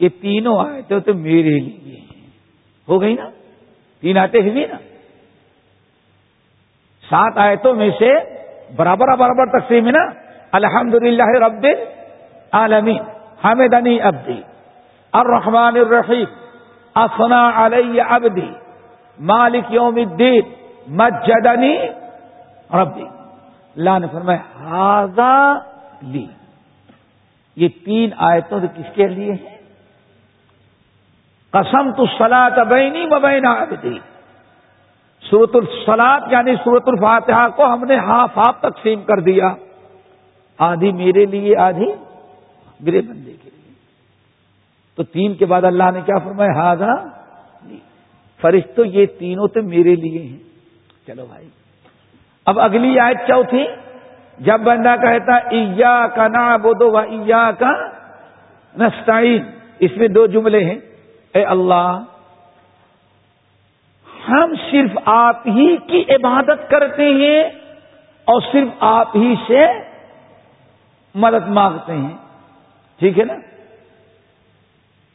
یہ تینوں آیتیں تو میرے لیے ہیں۔ ہو گئی نا۔ تین آیتیں ہوئی نا۔ سات آیتوں میں سے برابر برابر تقسیم ہے نا۔ الحمد للہ رب عالمی حامد عنی ابدی الرحمن الرحیم۔ افنا علیہ ابدی مالک یوم الدین۔ مجدنی ربی۔ اللہ نے فرمایا ہاضا لی. یہ تین آیتوں سے کس کے لیے ہیں؟ قسم تو سلا تبینی وبین ابدی سورت السلاد یعنی سورت الفاتحہ کو ہم نے ہاف ہاف تقسیم کر دیا۔ آدھی میرے لیے، آدھی میرے بندے کے لیے۔ تو تین کے بعد اللہ نے کیا فرمایا ہاضا فرشتوں یہ تینوں تو میرے لیے ہیں۔ چلو بھائی۔ اب اگلی آیت چوتھی جب بندہ کہتا ایا کا نا بودو ایا کا نسٹائن اس میں دو جملے ہیں۔ اے اللہ، ہم صرف آپ ہی کی عبادت کرتے ہیں اور صرف آپ ہی سے مدد مانگتے ہیں۔ ٹھیک ہے نا؟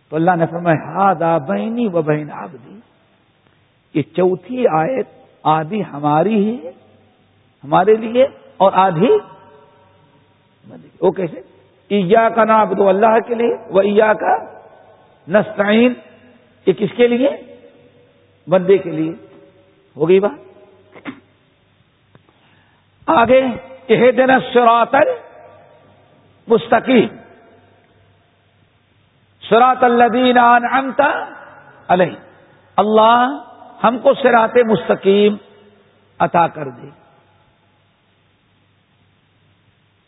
تو اللہ نے فرمایا ہاد بہنی و بہن آبدی یہ چوتھی آیت آدھی ہماری ہی ہے۔ ہمارے لیے اور آدھی وہ کیسے جی؟ ایا کا نام دو اللہ کے لیے وہ ایا کا نسطین یہ کس کے لیے؟ بندے کے لیے۔ ہو گئی بات؟ آگے یہ دن سراتل مستقیم سرات الدین انتا علیہ اللہ ہم کو سرات مستقیم عطا کر دے۔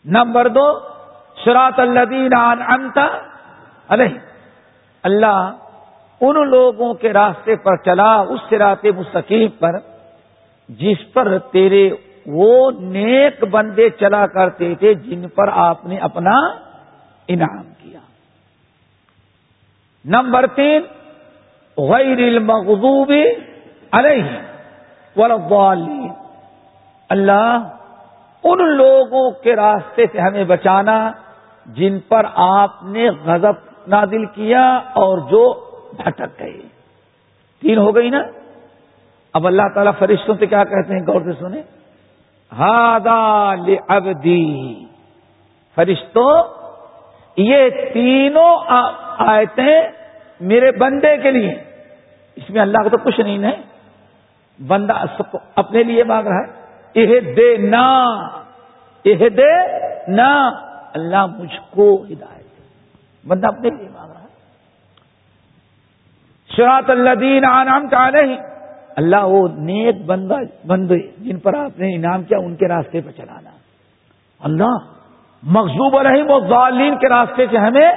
نمبر دو سرات الدین انتا علیہ اللہ ان لوگوں کے راستے پر چلا، اس سرات مستقیم پر، جس پر تیرے وہ نیک بندے چلا کرتے تھے، جن پر آپ نے اپنا انعام کیا۔ نمبر تین، غیر المغضوب علیہ ولضالین اللہ ان لوگوں کے راستے سے ہمیں بچانا جن پر آپ نے غضب نازل کیا اور جو بھٹک گئے۔ تین ہو گئی نا؟ اب اللہ تعالیٰ فرشتوں سے کیا کہتے ہیں؟ غور سے سنیں۔ ہادا ابدی فرشتوں، یہ تینوں آیتیں میرے بندے کے لیے۔ اس میں اللہ کا تو کچھ نہیں ہے۔ بندہ اپنے لیے مانگ رہا ہے۔ یہ دے نا یہ دے نا۔ اللہ مجھ کو ہدایت بندہ اپنے لیے مانگ رہا ہے۔ شراط اللہ دین آنام کا نہیں اللہ وہ نیک بندہ، بندے جن پر آپ نے انعام کیا، ان کے راستے پہ چلانا۔ اللہ مقصوب رحیم و ظالین کے راستے سے ہمیں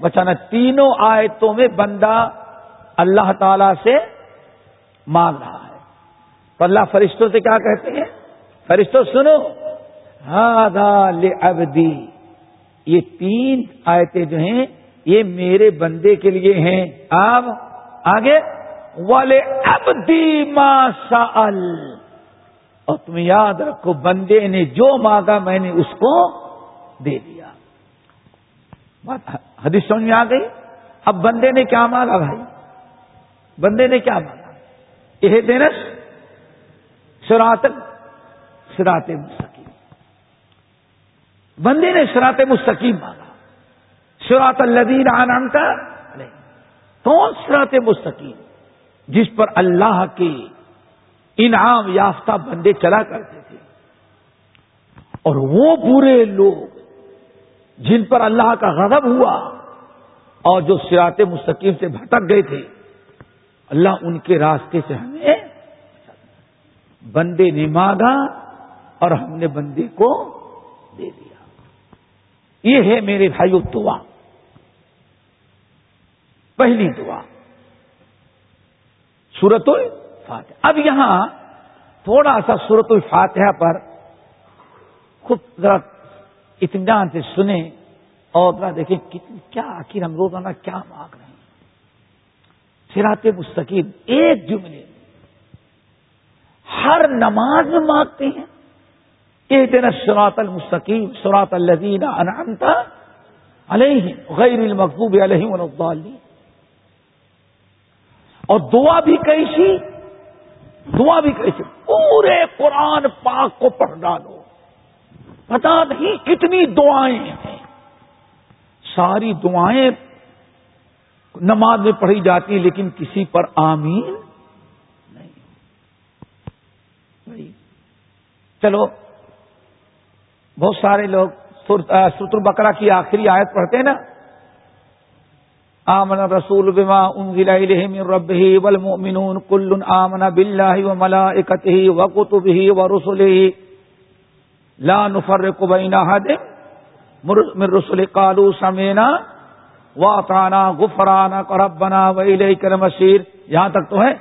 بچانا۔ تینوں آیتوں میں بندہ اللہ تعالی سے مانگ رہا ہے۔ تو اللہ فرشتوں سے کیا کہتے ہیں؟ فرشتوں، سنو۔ ابدی یہ تین آیتیں جو ہیں، یہ میرے بندے کے لیے ہیں۔ آپ آگے۔ والے ابدی ما سال اور تم یاد رکھو، بندے نے جو مانگا میں نے اس کو دے دیا۔ حدیث سمجھ میں آ گئی؟ اب بندے نے کیا مانگا بھائی؟ بندے نے کیا مانگا؟ یہ دینس سرات سرات مستقیم۔ بندے نے سرات مستقیم مانگا۔ سرات الدین آنانتا کون سرات مستقیم؟ جس پر اللہ کے انعام یافتہ بندے چلا کرتے تھے۔ اور وہ برے لوگ جن پر اللہ کا غضب ہوا اور جو سراط مستقیم سے بھٹک گئے تھے، اللہ ان کے راستے سے ہمیں بندے نے مانگا اور ہم نے بندے کو دے دیا۔ یہ ہے میرے بھائی دعا۔ پہلی دعا۔ سورت الفاتحہ۔ اب یہاں تھوڑا سا سورت الفاتحہ پر خود ذرا اطمینان سے سنیں اور ذرا دیکھیں کیا آخر ہم روزانہ کیا مانگ رہے ہیں۔ سراط مستقیم، ایک جملے۔ ہر نماز میں مانگتے ہیں۔ ایک دن سراط المستقیم سراط الدین انعامتا علیہ غیر المقوب علیہ الضالین اور دعا بھی کیسی دعا بھی کیسی پورے قرآن پاک کو پڑھ ڈالو۔ پتا نہیں کتنی دعائیں ہیں۔ ساری دعائیں نماز میں پڑھی جاتی لیکن کسی پر آمین نہیں چلو، بہت سارے لوگ سوتر بکرا کی آخری آیت پڑھتے ہیں نا؟ آمن رسول بما انزل الیہ من ربہ والمؤمنون، کل آمن باللہ وملائکتہ وکتبہ ورسلہ. لا نفرق بین احد، من رسل قالوا سمینا واطعنا غفرانا ربنا والیک المصیر. یہاں تک تو ہے؟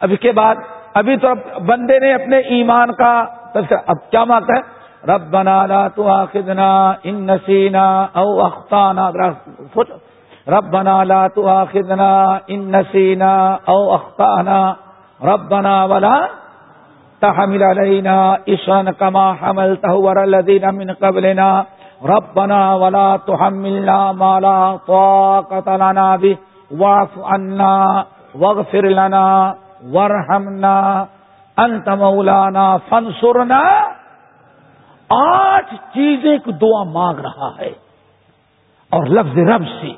ابھی کے بعد، ابھی تو بندے نے اپنے ایمان کا تذکرہ اب کیا مانگتا ہے ربنا لا تؤاخذنا ان نسینا او اخطانا سوچو ربنا لا تؤاخذنا ان نسينا او اخطانا۔ ربنا ولا تحمل علينا اسرا كما حملته على الذين من قبلنا۔ ربنا ولا تحملنا ما لا طاقة لنا به۔ واعف عنا واغفر لنا، وارحمنا۔ انت مولانا فانصرنا۔ آٹھ چیزیں کو دعا مانگ رہا ہے۔ اور لفظ رب سے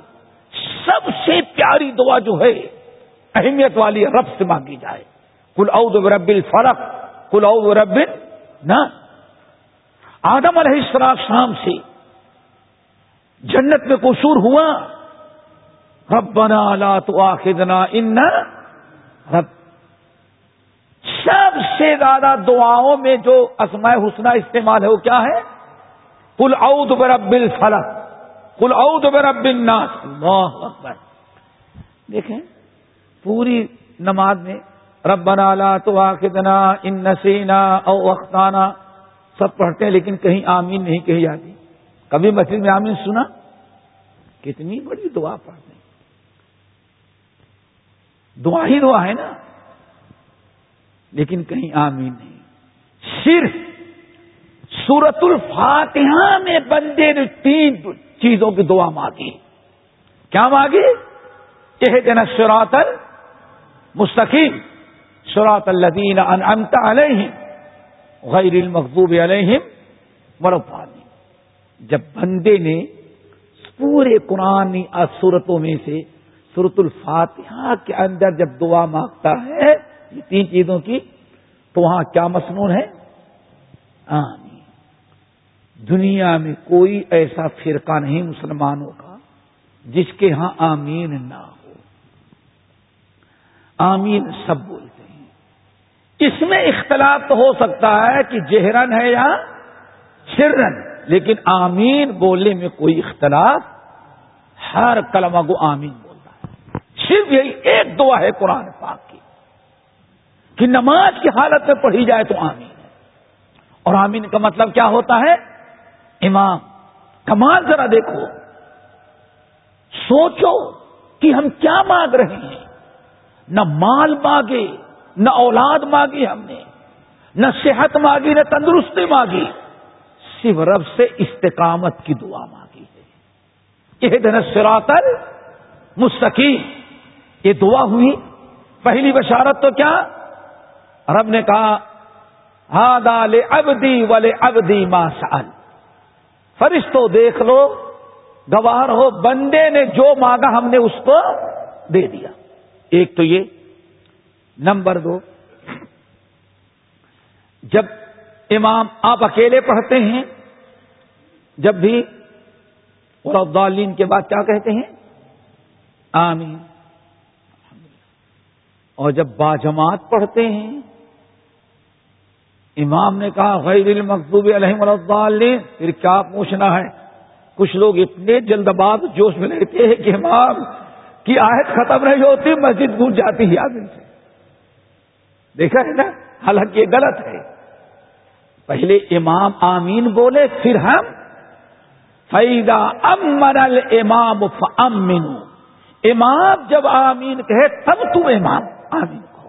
سب سے پیاری دعا جو ہے، اہمیت والی رب سے مانگی جائے۔ کل اود رب الفرق کل اود رب نہ آدم علیہ السلام شام سے جنت میں قصور ہوا۔ ربنا لا تو آخنا ان رب سب سے زیادہ دعاؤں میں جو اسماء حسنہ استعمال ہے وہ کیا ہے؟ کل اود برب الفلق کل او تو میرا بن اکبر۔ دیکھیں، پوری نماز میں رب لا تو آخنا ان نسینا او اختانہ سب پڑھتے ہیں لیکن کہیں آمین نہیں کہی جاتی۔ کبھی مسجد میں آمین سنا؟ کتنی بڑی دعا پڑھتے ہیں۔ دعا ہی دعا ہے نا۔ لیکن کہیں آمین نہیں۔ صرف سورت الفاتحہ میں بندے نے تین چیزوں کی دعا مانگی۔ کیا مانگی؟ یہ دن سراتل مستقیم سرات الدین انت علیہم، غیر المقوب علیہم مرفانی جب بندے نے پورے قرآن صورتوں میں سے سورت الفاتحہ کے اندر جب دعا مانگتا ہے یہ تین چیزوں کی، تو وہاں کیا مصنون ہے؟ آمین۔ دنیا میں کوئی ایسا فرقہ نہیں مسلمانوں کا جس کے ہاں آمین نہ ہو۔ آمین سب بولتے ہیں۔ اس میں اختلاف تو ہو سکتا ہے کہ جہرن ہے یا شرن، لیکن آمین بولنے میں کوئی اختلاف، ہر کلمہ کو آمین بولتا ہے۔ صرف یہی ایک دعا ہے قرآن پاک۔ کہ نماز کی حالت میں پڑھی جائے تو آمین۔ اور آمین کا مطلب کیا ہوتا ہے؟ امام، کمال ذرا دیکھو۔ سوچو کہ ہم کیا مانگ رہے ہیں۔ نہ مال مانگے، نہ اولاد مانگی ہم نے، نہ صحت مانگی، نہ تندرستی مانگی۔ صرف رب سے استقامت کی دعا مانگی ہے۔ یہ دن سراتل مستقیم یہ دعا ہوئی۔ پہلی بشارت تو کیا؟ رب نے کہا ہاد ابدی والے ابدی ماں سال فرشتوں دیکھ لو، گوار ہو، بندے نے جو مانگا ہم نے اس کو دے دیا۔ ایک تو یہ، نمبر دو، جب امام آپ اکیلے پڑھتے ہیں، جب بھی عبدالین کے بعد کیا کہتے ہیں؟ آمین۔ اور جب باجماعت پڑھتے ہیں امام نے کہا، غیر المقوب علیہ الدالین پھر کیا پوچھنا ہے؟ کچھ لوگ اتنے جلد باز جوش میں رہتے ہیں کہ امام کی آہت ختم نہیں ہوتی، مسجد گونج جاتی ہے آدمی سے۔ دیکھا ہے نا؟ حالانکہ یہ غلط ہے۔ پہلے امام آمین بولے، پھر ہم فیدا امن امام امین امام جب آمین کہے، تب تم امام آمین کہو۔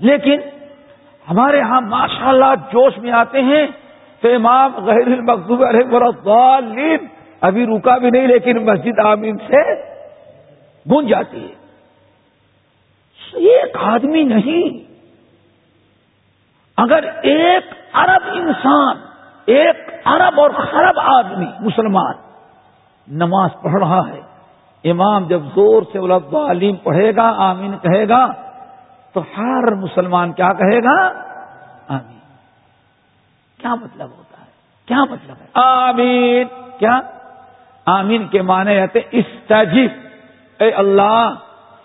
لیکن ہمارے ہاں ماشاء اللہ جوش میں آتے ہیں تو امام غیر المقوب علیہ ابھی رکا بھی نہیں، لیکن مسجد آمین سے گونج جاتی ہے۔ ایک آدمی نہیں۔ اگر ایک ارب انسان، ایک ارب اور خرب آدمی، مسلمان نماز پڑھ رہا ہے، امام جب زور سے علیم پڑھے گا، آمین کہے گا تو ہر مسلمان کیا کہے گا؟ آمین۔ کیا مطلب ہوتا ہے؟ کیا مطلب ہے؟ آمین۔ کیا؟ آمین کے معنی رہتے اس اے اللہ،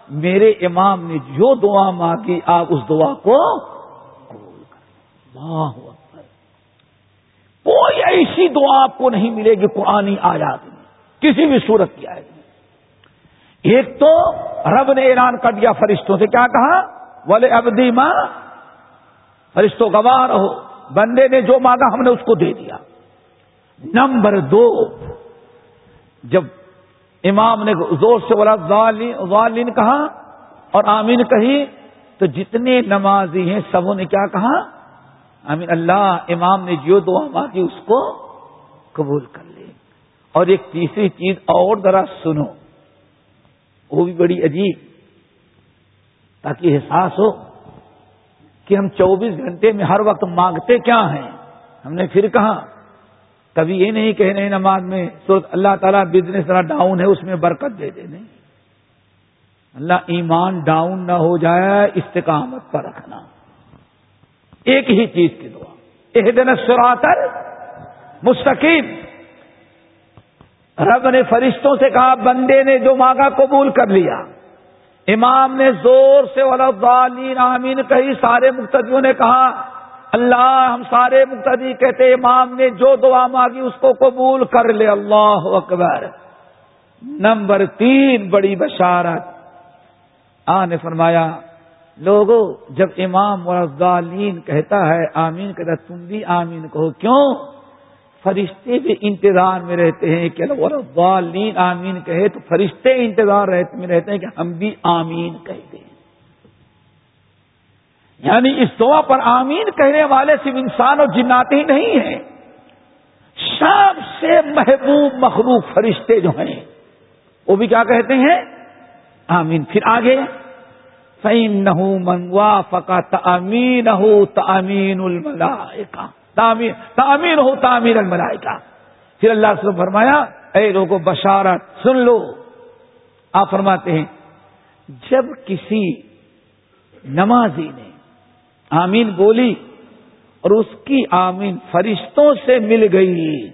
میرے امام نے جو دعا مانگی، آپ اس دعا کو اللہ اکبر۔ کوئی ایسی دعا آپ کو نہیں ملے گی قرآن آیات میں۔ کسی بھی صورت کی آئے گی ایک تو رب نے اعلان کر دیا فرشتوں سے، کیا کہا؟ بولے ابدی ماں فرشتوں گواہ رہو، بندے نے جو مانگا ہم نے اس کو دے دیا۔ نمبر دو، جب امام نے زور سے بولا والین کہا اور آمین کہی، تو جتنے نمازی ہیں سبوں نے کیا کہا؟ امین اللہ امام نے جو دعا مانگی اس کو قبول کر لے۔ اور ایک تیسری چیز اور ذرا سنو، وہ بھی بڑی عجیب۔ تاکہ احساس ہو کہ ہم چوبیس گھنٹے میں ہر وقت مانگتے کیا ہیں؟ ہم نے پھر کہا، کبھی یہ نہیں کہنے نماز میں سو اللہ تعالیٰ بزنس ذرا ڈاؤن ہے، اس میں برکت دے دے۔ نہیں۔ اللہ ایمان ڈاؤن نہ ہو جائے، استقامت پر رکھنا۔ ایک ہی چیز کی دعا۔ ایک دن سراتر مستقیم رب نے فرشتوں سے کہا، بندے نے جو مانگا قبول کر لیا۔ امام نے زور سے ولادین آمین کہی، سارے مقتدیوں نے کہا، اللہ ہم سارے مقتدی کہتے امام نے جو دعا مانگی اس کو قبول کر لے، اللہ اکبر۔ نمبر تین، بڑی بشارت۔ آ، نے فرمایا لوگوں جب امام ورزالین کہتا ہے آمین، کہتا تم بھی آمین کہو، کیوں؟ فرشتے بھی انتظار میں رہتے ہیں کہ ورزالین آمین کہے تو فرشتے انتظار میں رہتے ہیں کہ ہم بھی آمین کہہ دیں۔ یعنی اس دعا پر آمین کہنے والے صرف انسان اور جنات ہی نہیں ہیں۔ سب سے محبوب مخلوق فرشتے جو ہیں، وہ بھی کیا کہتے ہیں؟ آمین۔ پھر آگے فعین نہ منگوا فکا تمین ہو تمین الملائے کا تعمیر ہو تعمیر الملائے پھر اللہ سے فرمایا، اے لوگوں بشارت، سن لو۔ آپ فرماتے ہیں، جب کسی نمازی نے آمین بولی اور اس کی آمین فرشتوں سے مل گئی،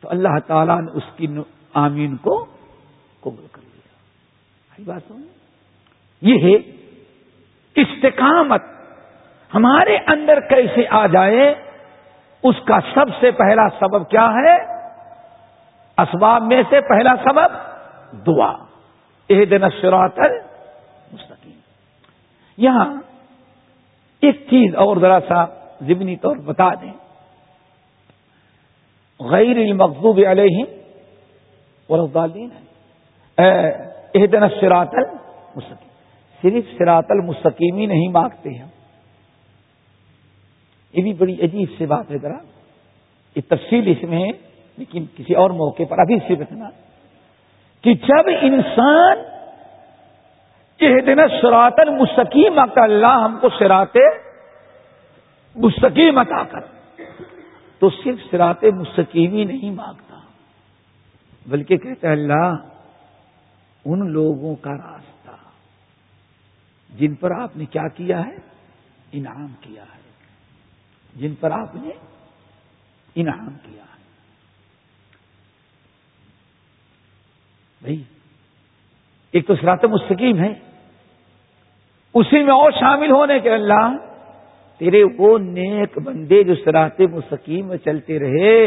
تو اللہ تعالیٰ نے اس کی آمین کو قبول کر لیا۔ بات سن یہ ہے استقامت۔ ہمارے اندر کیسے آ جائے، اس کا سب سے پہلا سبب کیا ہے؟ اسباب میں سے پہلا سبب دعا۔ یہ دن سراتر مستقیم یہاں ایک چیز اور ذرا سا ضمنی طور بتا دیں۔ غیر المقوب علیہ ورفدالین ہے دن سراط المستقیم۔ صرف سراط المستقیمی نہیں مانگتے ہیں یہ بھی بڑی عجیب سی بات ہے ذرا۔ یہ تفصیل اس میں ہے، لیکن کسی اور موقع پر ابھی سے رکھنا۔ کہ جب انسان دن سرات المستقیم کا اللہ ہم کو سراتے مستقیم عطا کر، تو صرف سرات مستقیم ہی نہیں مانگتا، بلکہ کہتا اللہ، ان لوگوں کا راستہ، جن پر آپ نے کیا کیا ہے؟ انعام کیا ہے۔ جن پر آپ نے انعام کیا ہے۔ بھائی، ایک تو سرات مستقیم ہے۔ اسی میں اور شامل ہونے کے اللہ تیرے وہ نیک بندے جو سرات مستقیم میں چلتے رہے،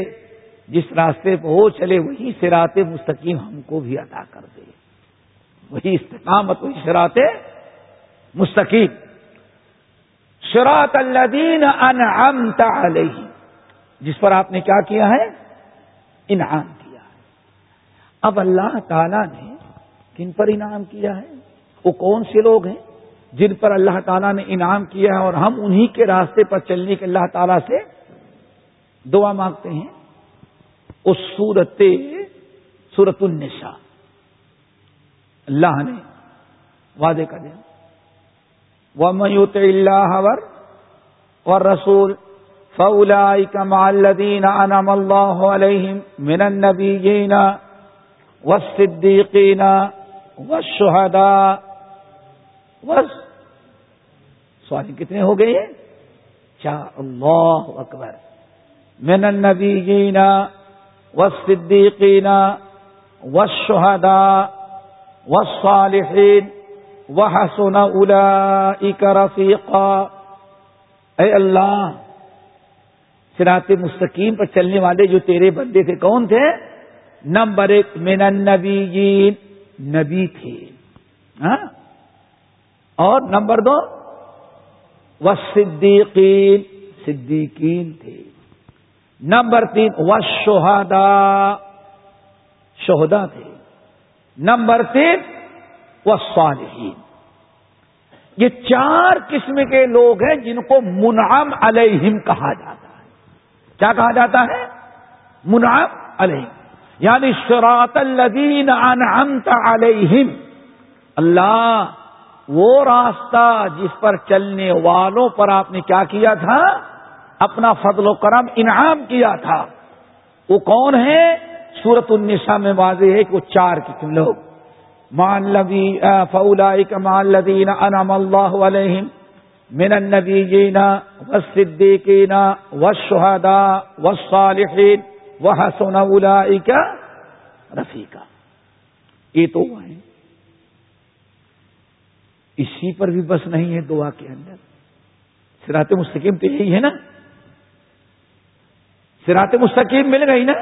جس راستے پہ وہ چلے، وہی سرات مستقیم ہم کو بھی ادا کر دے۔ وہی استقامت وہی سرات مستقیم۔ شراط الدین انعمت علیہ جس پر آپ نے کیا کیا ہے؟ انعام کیا ہے۔ اب اللہ تعالی نے کن پر انعام کیا ہے؟ وہ کون سے لوگ ہیں جن پر اللہ تعالیٰ نے انعام کیا ہے اور ہم انہی کے راستے پر چلنے کے اللہ تعالیٰ سے دعا مانگتے ہیں؟ اس سورت سورت النساء۔ اللہ نے وعدے کا دیا۔ وہ میوت اللہ اور رسول فولا کمالدین انم اللہ علیہ من النبیین والصدیقین والشہداء بس سوال کتنے ہو گئے ہیں؟ چار، اللہ اکبر. من النبیین والصدیقین والشہداء والصالحین وحسن اولئک رفیقا اے اللہ سرات مستقیم پر چلنے والے جو تیرے بندے تھے، کون تھے؟ نمبر ایک، من النبیین، نبی تھے۔ ہاں؟ اور نمبر دو و صدیقین صدیقین تھے۔ نمبر تین و شہدا شہدا تھے۔ نمبر تین و صالحین یہ چار قسم کے لوگ ہیں جن کو منعم علیہم کہا جاتا ہے۔ کیا کہا جاتا ہے؟ منعم علیہم۔ یعنی شراط الدین انعمت علیہم۔ اللہ، وہ راستہ جس پر چلنے والوں پر آپ نے کیا کیا تھا؟ اپنا فضل و کرم انعام کیا تھا۔ وہ کون ہے سورت النساء میں واضح ہے کہ وہ چار قسم لوگ۔ مان لبی فولا انم اللہ علیہم من النبیین والصدیقین والشہداء والصالحین وحسن اولئک رفیقا۔ یہ تو ہیں۔ اسی پر بھی بس نہیں ہے دعا کے اندر۔ سرات مستقیم تو یہی ہے نا۔ سرات مستقیم مل گئی نا۔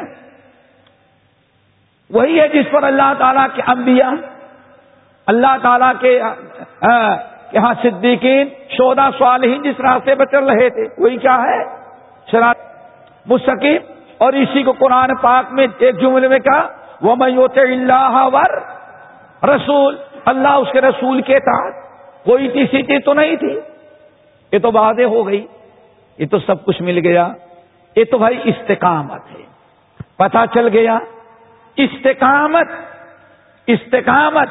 وہی ہے جس پر اللہ تعالیٰ کے انبیاء اللہ تعالیٰ کے یہاں صدیقین شودا صالحین جس راستے پر چل رہے تھے، وہی کیا ہے؟ سرات مستقیم۔ اور اسی کو قرآن پاک میں ایک جملے میں کہا وہ میوت اللہ ور رسول اللہ اس کے رسول کے تحت کوئی تیسری چیز تو نہیں تھی۔ یہ تو واضح ہو گئی۔ یہ تو سب کچھ مل گیا۔ یہ تو بھائی استقامت ہے۔ پتا چل گیا۔ استقامت استقامت۔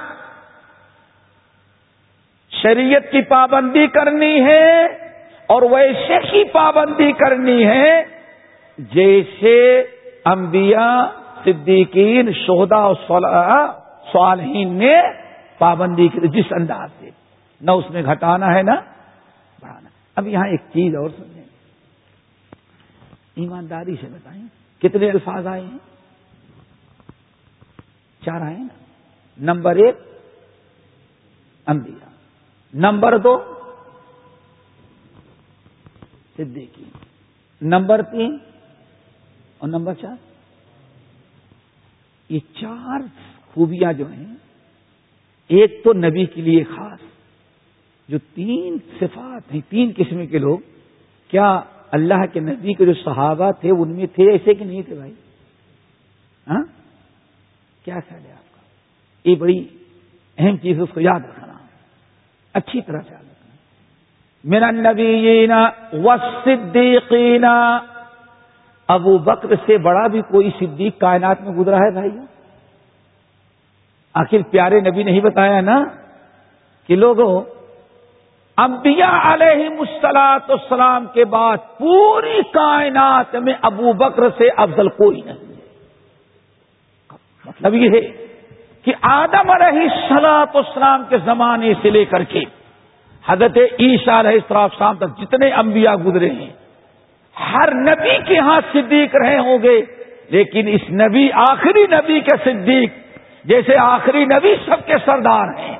شریعت کی پابندی کرنی ہے اور ویسے ہی پابندی کرنی ہے، جیسے انبیاء، صدیقین شہدا صالحین نے پابندی کی، جس انداز سے۔ نہ اس میں گھٹانا ہے، نہ بڑھانا۔ اب یہاں ایک چیز اور سمجھیں۔ ایمانداری سے بتائیں۔ کتنے الفاظ آئے ہیں؟ چار آئے نا نمبر ایک، انبیاء۔ نمبر دو، صدیقی۔ نمبر تین اور نمبر چار، یہ چار خوبیاں جو ہیں، ایک تو نبی کے لیے خاص، جو تین صفات ہیں، تین قسم کے لوگ، کیا اللہ کے نبی کے جو صحابہ تھے ان میں تھے ایسے کہ نہیں تھے بھائی؟ ہاں؟ کیا خیال ہے آپ کا؟ یہ بڑی اہم چیز اس کو یاد رکھنا۔ اچھی طرح سے یاد رکھنا میرا نبی و ابو بکر سے بڑا بھی کوئی صدیق کائنات میں گزرا ہے بھائی آخر پیارے نبی نے ہی بتایا نا کہ لوگوں، انبیاء علیہ مسلاط السلام کے بعد پوری کائنات میں ابو بکر سے افضل کوئی نہیں مطلب یہ ہے کہ آدم علیہ سلاط اسلام کے زمانے سے لے کر کے حضرت عیسیٰ علیہ السلام تک جتنے انبیاء گزرے ہیں، ہر نبی کے ہاں صدیق رہے ہوں گے، لیکن اس نبی آخری نبی کے صدیق جیسے آخری نبی سب کے سردار ہیں۔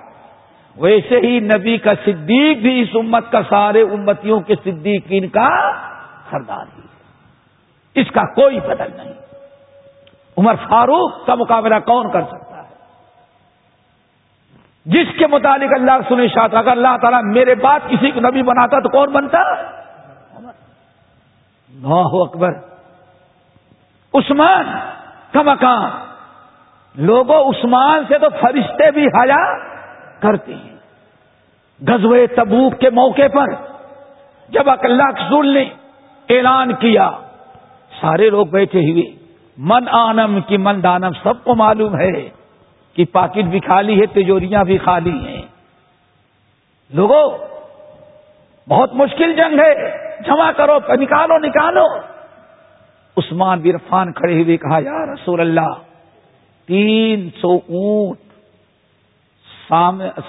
ویسے ہی نبی کا صدیق بھی اس امت کا سارے امتیوں کے صدیقین کا سردار ہی ہے۔ اس کا کوئی بدل نہیں۔ عمر فاروق کا مقابلہ کون کر سکتا جس کے متعلق اللہ سنے شاہ اگر اللہ تعالیٰ میرے بعد کسی کو نبی بناتا تو کون بنتا؟ نو اکبر۔ عثمان کا مکان لوگوں عثمان سے تو فرشتے بھی حیا کرتے ہیں۔ گزوے تبوک کے موقع پر جب اللہ رسول نے اعلان کیا۔ سارے لوگ بیٹھے ہوئے۔ من آنم کی من دانم، سب کو معلوم ہے۔ کہ پاکٹ بھی خالی ہے، تجوریاں بھی خالی ہیں۔ لوگوں، بہت مشکل جنگ ہے۔ جمع کرو، نکالو نکالو۔ عثمان برفان کھڑے ہوئے کہا، یا رسول اللہ، تین سو اونٹ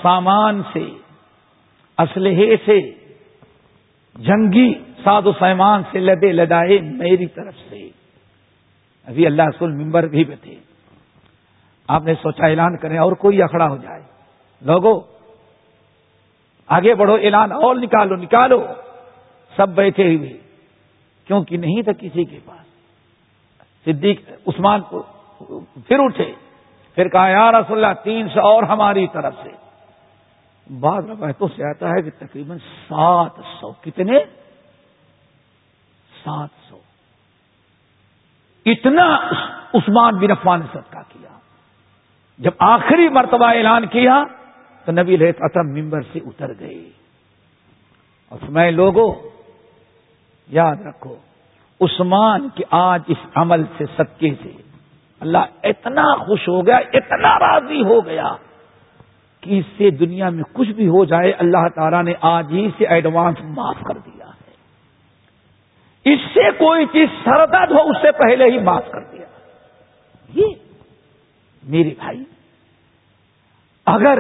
سامان سے، اسلحے سے، جنگی ساد و سیمان سے لدے لدائے میری طرف سے۔ ابھی اللہ رسول ممبر بھی تھے آپ نے سوچا اعلان کریں اور کوئی اکھڑا ہو جائے۔ لوگوں آگے بڑھو، اعلان اور نکالو نکالو۔ سب بیٹھے ہوئے۔ کیونکہ نہیں تھا کسی کے پاس۔ صدیق عثمان پھر اٹھے۔ پھر کہا، یا رسول اللہ، تین سو اور ہماری طرف سے۔ بعض روایتوں سے آتا ہے کہ تقریباً سات سو۔ کتنے؟ سات سو۔ اتنا عثمان بن عفان نے صدقہ کیا جب آخری مرتبہ اعلان کیا تو نبی رہتا ممبر سے اتر گئے۔ اور میں لوگوں یاد رکھو، عثمان کے آج اس عمل سے صدقے سے اللہ اتنا خوش ہو گیا، اتنا راضی ہو گیا کہ اس سے دنیا میں کچھ بھی ہو جائے، اللہ تعالیٰ نے آج ہی سے ایڈوانس معاف کر دیا ہے۔ اس سے کوئی چیز سردد ہو، اس سے پہلے ہی معاف کر دیا۔ یہ میرے بھائی اگر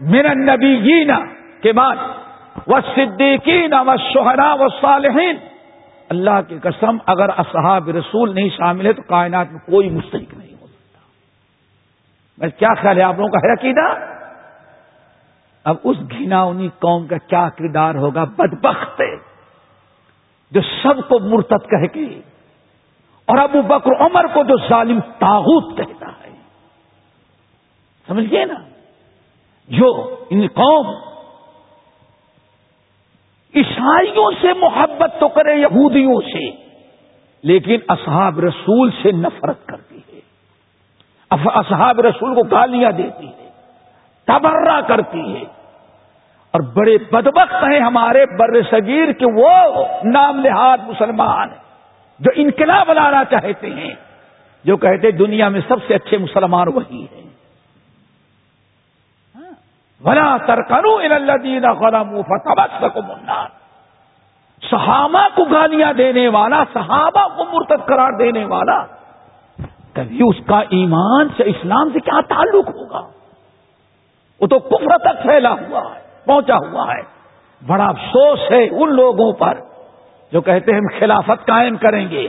میرا نبی گینا کے بعد وہ صدیقین و شہرا و صالحین اللہ کی قسم اگر اصحاب رسول نہیں شامل ہے تو کائنات میں کوئی مستحق نہیں ہو سکتا۔ میں کیا خیال ہے آپ لوگوں کا؟ ہے عقیدہ؟ اب اس گھناؤنی قوم کا کیا کردار ہوگا؟ بدبخت جو سب کو مرتب کہہ کے اور ابو بکر عمر کو جو ظالم تاغوت کہتا ہے۔ سمجھئے نا؟ جو ان قوم عیسائیوں سے محبت تو کرے یہودیوں سے، لیکن اصحاب رسول سے نفرت کرتی ہے۔ اصحاب رسول کو گالیاں دیتی ہے، تبرہ کرتی ہے۔ اور بڑے بدبخت ہیں ہمارے بر صغیر کے وہ نام لحاظ مسلمان جو انقلاب لانا چاہتے ہیں، جو کہتے دنیا میں سب سے اچھے مسلمان وہی ہیں۔ بلا ترکرو ان اللہ غلام فتح منار صحابہ کو گالیاں دینے والا، صحابہ کو مرتب قرار دینے والا، کبھی اس کا ایمان سے اسلام سے کیا تعلق ہوگا؟ وہ تو کفر تک پھیلا ہوا ہے، پہنچا ہوا ہے۔ بڑا افسوس ہے ان لوگوں پر جو کہتے ہیں ہم خلافت قائم کریں گے،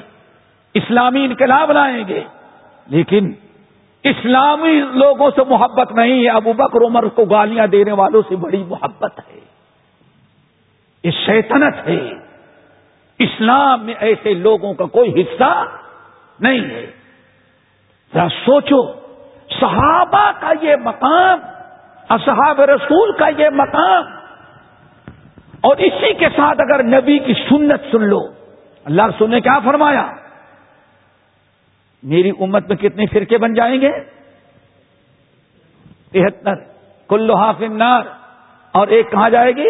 اسلامی انقلاب لائیں گے۔ لیکن اسلامی لوگوں سے محبت نہیں ہے۔ ابو بکر عمر کو گالیاں دینے والوں سے بڑی محبت ہے۔ یہ شیطنت ہے۔ اسلام میں ایسے لوگوں کا کوئی حصہ نہیں ہے۔ ذرا سوچو، صحابہ کا یہ مقام، اصحاب رسول کا یہ مقام۔ اور اسی کے ساتھ اگر نبی کی سنت سن لو۔ اللہ رسول نے کیا فرمایا؟ میری امت میں کتنے فرقے بن جائیں گے؟ تہتر کلو حاف نار اور ایک کہاں جائے گی؟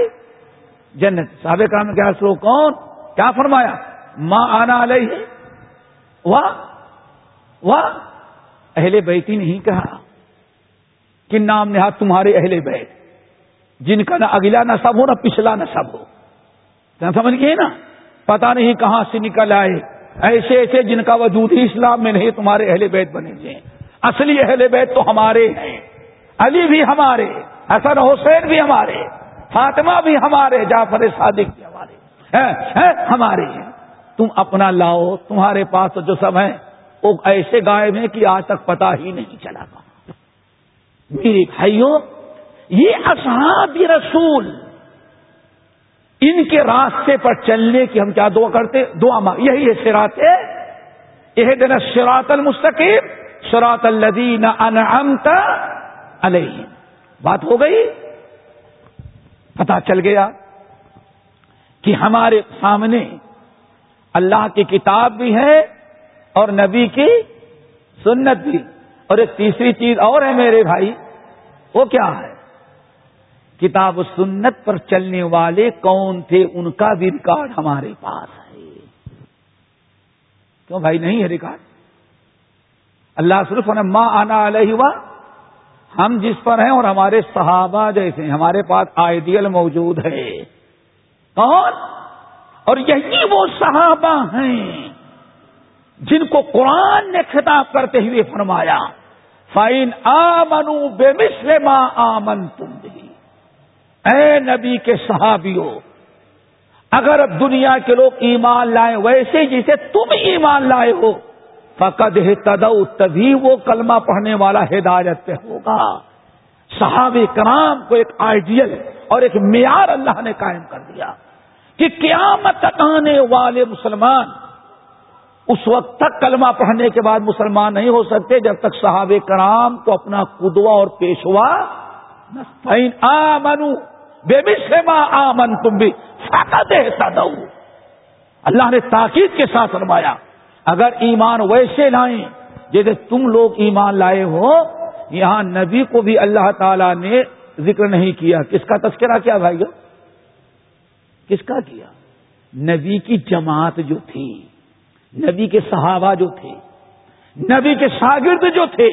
جنت۔ صحابہ کام کیا سو کون؟ کیا فرمایا؟ ماں آنا علیہ واہ واہ اہل بیتی نہیں کہا۔ کہ نام نہا تمہارے اہل بیت؟ جن کا نہ اگلا نصب ہو، نہ پچھلا نصب ہو۔ سمجھ گئے نا؟ پتا نہیں کہاں سے نکل آئے۔ ایسے ایسے جن کا وجود ہی اسلام میں نہیں، تمہارے اہل بیت بنے گے اصلی اہل بیت تو ہمارے ہیں۔ علی بھی ہمارے، حسن حسین بھی ہمارے، فاطمہ بھی ہمارے، جعفر صادق بھی ہمارے۔ ہمارے ہیں۔ تم اپنا لاؤ، تمہارے پاس تو جو سب ہیں، وہ ایسے گائے میں کہ آج تک پتا ہی نہیں چلا۔ میرے بھائیوں یہ اصحاب رسول ان کے راستے پر چلنے کی ہم کیا دعا کرتے دعا ماں یہی ہے سراط یہ دن شراط المستقیم. شراط الدین انعمت علیہ بات ہو گئی؟ پتا چل گیا کہ ہمارے سامنے اللہ کی کتاب بھی ہے اور نبی کی سنت بھی۔ اور ایک تیسری چیز اور ہے میرے بھائی، وہ کیا ہے؟ کتاب و سنت پر چلنے والے کون تھے؟ ان کا بھی ریکارڈ ہمارے پاس ہے۔ کیوں بھائی نہیں ہے ریکارڈ؟ اللہ صرف ماں آنا علیہ ہوا ہم جس پر ہیں اور ہمارے صحابہ جیسے ہمارے پاس آئیڈیل موجود ہے۔ کون؟ اور یہی وہ صحابہ ہیں جن کو قرآن نے خطاب کرتے ہوئے فرمایا فائن آ منو بے مسلم آمن تم بھی اے نبی کے صحابیوں اگر دنیا کے لوگ ایمان لائے ویسے جسے تم ایمان لائے ہو، فقد تدو تبھی وہ کلمہ پڑھنے والا ہدایت پہ ہوگا۔ صحاب کرام کو ایک آئیڈیل اور ایک معیار اللہ نے قائم کر دیا کہ قیامت تک آنے والے مسلمان، اس وقت تک کلمہ پڑھنے کے بعد مسلمان نہیں ہو سکتے جب تک صحاب کرام کو اپنا کدوا اور پیشوا آ منو بے ماں آمن تم بھی فقط تدو اللہ نے تاکید کے ساتھ فرمایا، اگر ایمان ویسے لائیں، جیسے تم لوگ ایمان لائے ہو، یہاں نبی کو بھی اللہ تعالی نے ذکر نہیں کیا۔ کس کا تذکرہ کیا بھائی کس کا کیا؟ نبی کی جماعت جو تھی، نبی کے صحابہ جو تھے، نبی کے شاگرد جو تھے،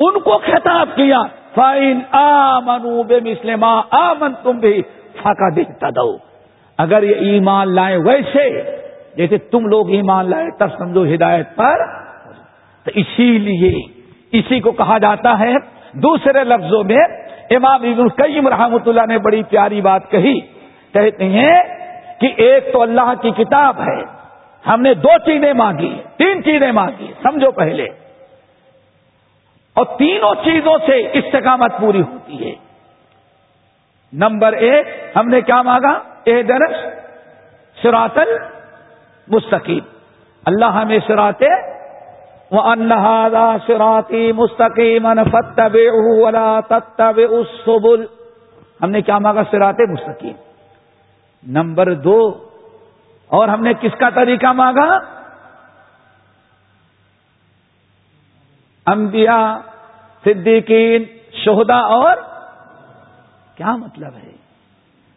ان کو خطاب کیا۔ فائن آ منو بے مسلم آ من تم بھی فاقا دیکھتا دو اگر یہ ایمان لائیں ویسے، جیسے تم لوگ ایمان لائے تب سمجھو ہدایت پر۔ تو اسی لیے اسی کو کہا جاتا ہے۔ دوسرے لفظوں میں امام ابن القیم رحمۃ اللہ نے بڑی پیاری بات کہی۔ کہتے ہیں کہ ایک تو اللہ کی کتاب ہے۔ ہم نے دو چیزیں مانگی، تین چیزیں مانگی، سمجھو پہلے۔ اور تینوں چیزوں سے استقامت پوری ہوتی ہے۔ نمبر ایک، ہم نے کیا مانگا؟ اے درس سراتل مستقیم۔ اللہ ہمیں سراتے وہ انہادا سراتی مستقیم فتب تب اسبل ہم نے کیا مانگا؟ سراتے مستقیم۔ نمبر دو، اور ہم نے کس کا طریقہ مانگا؟ انبیاء، صدیقین شہدا اور کیا مطلب ہے؟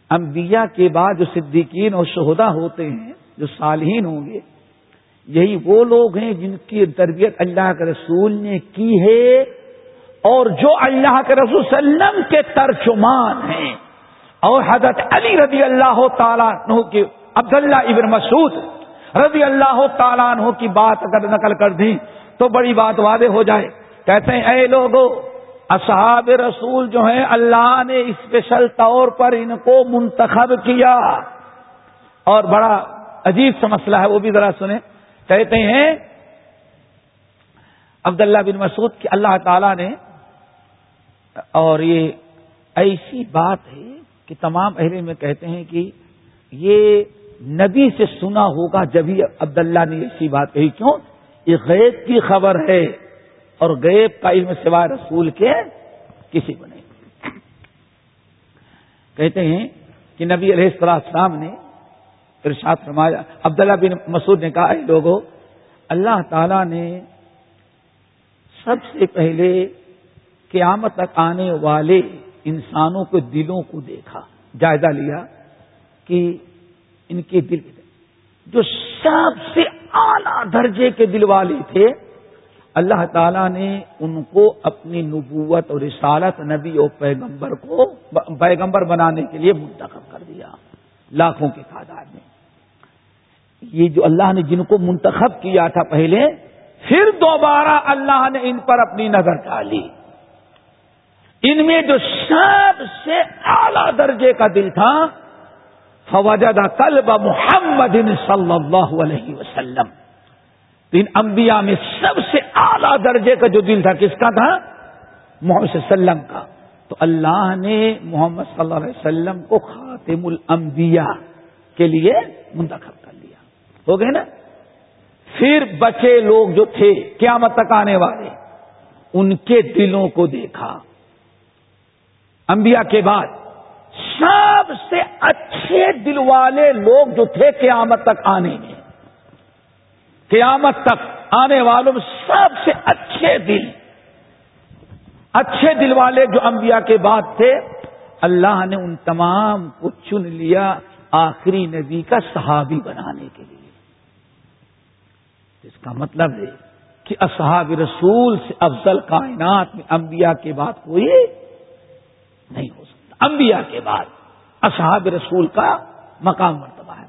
انبیاء کے بعد جو صدیقین اور شہدا ہوتے ہیں، جو صالحین ہوں گے، یہی وہ لوگ ہیں جن کی تربیت اللہ کے رسول نے کی ہے اور جو اللہ کے رسول وسلم کے ترجمان ہیں۔ اور حضرت علی رضی اللہ تعالیٰ کی، عبداللہ ابن مسعود رضی اللہ تعالیٰ عنہ کی بات اگر نقل کر دی تو بڑی بات واضح ہو جائے۔ کہتے ہیں، اے لوگوں اصحاب رسول جو ہیں، اللہ نے اسپیشل طور پر ان کو منتخب کیا۔ اور بڑا عجیب سا مسئلہ ہے، وہ بھی ذرا سنیں۔ کہتے ہیں، عبداللہ بن مسعود کی اللہ تعالی نے، اور یہ ایسی بات ہے کہ تمام اہل میں کہتے ہیں کہ یہ نبی سے سنا ہوگا جبھی عبداللہ نے ایسی بات کہی۔ کیوں؟ یہ غیب کی خبر ہے اور غیب کا علم سوائے رسول کے کسی کو نہیں۔ کہتے ہیں کہ نبی علیہ السلام نے ارشاد فرمایا، عبداللہ بن مسعود نے کہا، اے لوگوں اللہ تعالی نے سب سے پہلے قیامت تک آنے والے انسانوں کے دلوں کو دیکھا، جائزہ لیا کہ ان کے دل جو سب سے اعلی درجے کے دل والے تھے۔ اللہ تعالیٰ نے ان کو اپنی نبوت اور رسالت نبی اور پیغمبر کو پیغمبر بنانے کے لیے منتخب کر دیا۔ لاکھوں کی تعداد میں۔ یہ جو اللہ نے جن کو منتخب کیا تھا پہلے، پھر دوبارہ اللہ نے ان پر اپنی نظر ڈالی۔ ان میں جو سب سے اعلی درجے کا دل تھا فوجدہ کلب محمد صلی اللہ علیہ وسلم۔ ان انبیاء میں سب سے اعلی درجے کا جو دل تھا، کس کا تھا؟ محمد صلی اللہ علیہ وسلم کا۔ تو اللہ نے محمد صلی اللہ علیہ وسلم کو خاتم الانبیاء کے لیے منتخب کر لیا۔ ہو گئے نا؟ پھر بچے لوگ جو تھے، قیامت تک آنے والے، ان کے دلوں کو دیکھا۔ انبیاء کے بعد سب سے اچھے دل والے لوگ جو تھے قیامت تک آنے میں قیامت تک آنے والوں میں سب سے اچھے دل اچھے دل والے جو انبیاء کے بعد تھے، اللہ نے ان تمام کو چن لیا آخری نبی کا صحابی بنانے کے لیے۔ اس کا مطلب ہے کہ اصحاب رسول سے افضل کائنات میں انبیاء کے بعد کوئی نہیں ہو انبیاء کے بعد اصحاب رسول کا مقام مرتبہ ہے۔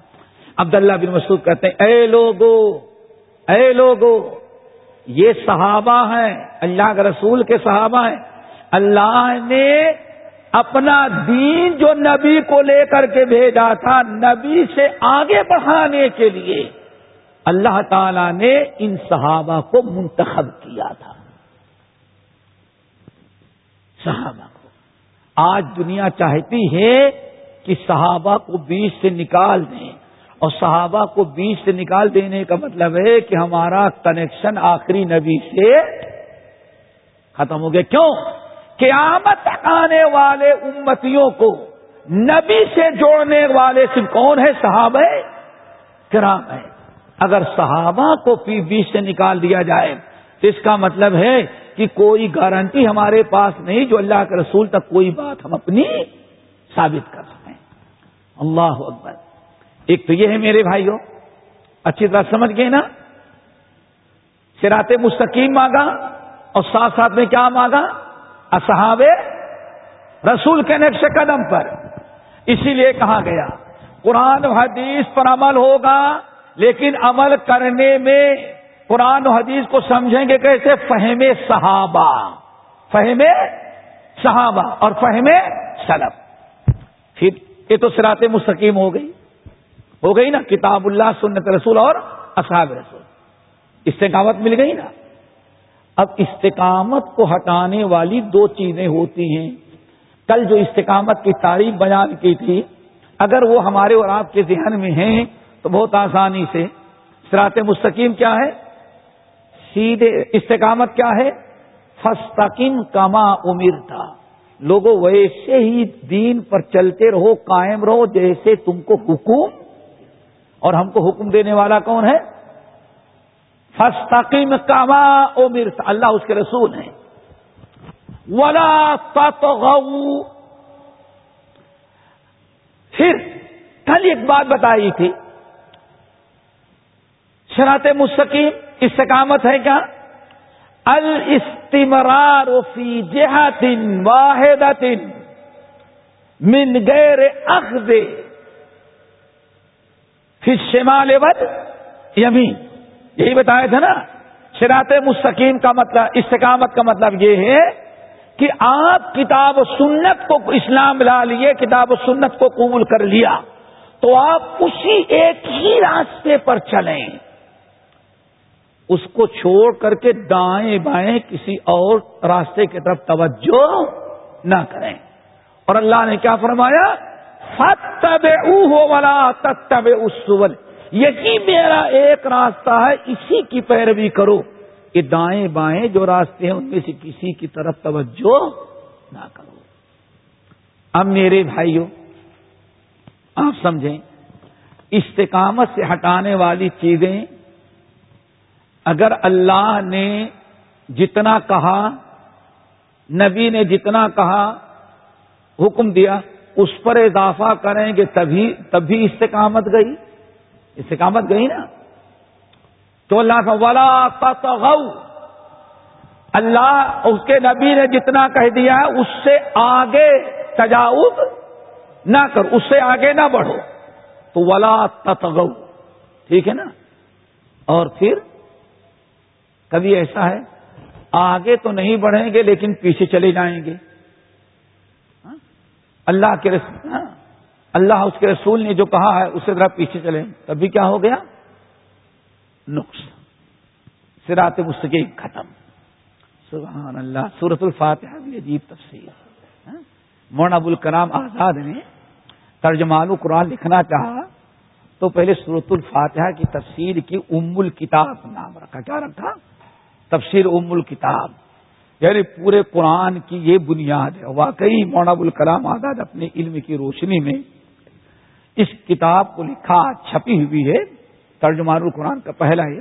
عبداللہ بن مسعود کہتے ہیں، اے لوگو اے لوگو، یہ صحابہ ہیں، اللہ کے رسول کے صحابہ ہیں۔ اللہ نے اپنا دین جو نبی کو لے کر کے بھیجا تھا، نبی سے آگے بڑھانے کے لیے اللہ تعالی نے ان صحابہ کو منتخب کیا تھا۔ صحابہ۔ آج دنیا چاہتی ہے کہ صحابہ کو بیچ سے نکال دیں۔ اور صحابہ کو بیچ سے نکال دینے کا مطلب ہے کہ ہمارا کنیکشن آخری نبی سے ختم ہو گیا۔ کیوں؟ قیامت آنے والے امتیوں کو نبی سے جوڑنے والے صرف کون ہے صحابہ کرام ہے اگر صحابہ کو پی بیچ سے نکال دیا جائے تو اس کا مطلب ہے کہ کوئی گارنٹی ہمارے پاس نہیں جو اللہ کے رسول تک کوئی بات ہم اپنی ثابت کر سکیں۔ اللہ اکبر۔ ایک تو یہ ہے میرے بھائیوں، اچھی طرح سمجھ گئے نا؟ سرات مستقیم مانگا اور ساتھ ساتھ میں کیا مانگا؟ اصحاب رسول کے نقش قدم پر۔ اسی لیے کہا گیا، قرآن و حدیث پر عمل ہوگا، لیکن عمل کرنے میں قرآن و حدیث کو سمجھیں گے کیسے؟ فہم صحابہ۔ فہم صحابہ اور فہم سلب پھر یہ تو سرات مستقیم ہو گئی۔ ہو گئی نا؟ کتاب اللہ، سنت رسول اور اصحاب رسول۔ استقامت مل گئی نا؟ اب استقامت کو ہٹانے والی دو چیزیں ہوتی ہیں۔ کل جو استقامت کی تعریف بیان کی تھی، اگر وہ ہمارے اور آپ کے ذہن میں ہیں، تو بہت آسانی سے۔ سرات مستقیم کیا ہے؟ سیدھے استقامت کیا ہے؟ فستقیم کما امیر تھا لوگوں ویسے ہی دین پر چلتے رہو، قائم رہو، جیسے تم کو حکم، اور ہم کو حکم دینے والا کون ہے؟ فستقیم کاما او مرس اللہ اس کے رسول ہیں۔ ولا پھر کل ایک بات بتائی تھی۔ شراط مستقیم۔ استقامت ہے کیا؟ الاستمرار فی جہت واحد من غیر اخذ پھر شمال ود یمین یہی بتایا تھا نا شراط مستقیم کا مطلب استقامت کا مطلب یہ ہے کہ آپ کتاب و سنت کو اسلام لا لیے، کتاب و سنت کو قبول کر لیا، تو آپ اسی ایک ہی راستے پر چلیں۔ اس کو چھوڑ کر کے دائیں بائیں کسی اور راستے کی طرف توجہ نہ کریں۔ اور اللہ نے کیا فرمایا؟ فتب ہو والا تب اسول یہی میرا ایک راستہ ہے، اسی کی پیروی کرو۔ کہ دائیں بائیں جو راستے ہیں، ان میں سے کسی کی طرف توجہ نہ کرو۔ اب میرے بھائیوں، آپ سمجھیں، استقامت سے ہٹانے والی چیزیں اگر اللہ نے جتنا کہا، نبی نے جتنا کہا حکم دیا، اس پر اضافہ کریں گے تبھی تبھی استقامت گئی۔ استقامت گئی نا۔ تو اللہ کا ولا تغو اللہ اس کے نبی نے جتنا کہہ دیا ہے، اس سے آگے تجاوز نہ کر اس سے آگے نہ بڑھو۔ تو ولا تتغو ٹھیک ہے نا؟ اور پھر کبھی ایسا ہے؟ آگے تو نہیں بڑھیں گے لیکن پیچھے چلے جائیں گے۔ ہاں؟ اللہ کے رسول ہاں؟ اللہ اس کے رسول نے جو کہا ہے، اسے ذرا پیچھے چلے تبھی کیا ہو گیا؟ نقص۔ سرات مستقیم ختم۔ سبحان اللہ۔ سورت الفاتحہ بھی عجیب تفصیل ہاں؟ مولانا ابوالکلام آزاد نے ترجمان قرآن لکھنا چاہا تو پہلے سورت الفاتحہ کی تفسیر کی ام الکتاب نام رکھا۔ کیا رکھا؟ تفسیر ام الکتاب یعنی پورے قرآن کی یہ بنیاد ہے۔ واقعی مونا الکلام آزاد اپنے علم کی روشنی میں اس کتاب کو لکھا، چھپی ہوئی ہے، ترجمان القرآن کا پہلا ہے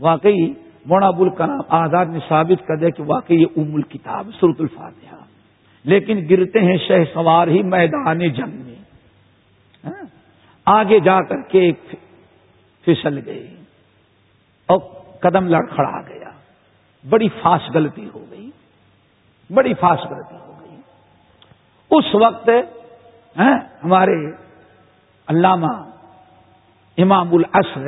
واقعی مونا الکلام آزاد نے ثابت کر دیا کہ واقعی یہ ام الکتاب سرت الفاتحہ۔ لیکن گرتے ہیں شہ سوار ہی میدان جنگ میں۔ ہاں؟ آگے جا کر کے پھسل گئے اور قدم لڑکھڑا گیا بڑی فاس غلطی ہو گئی۔ بڑی فاس غلطی ہو گئی۔ اس وقت ہاں، ہمارے علامہ امام الاسر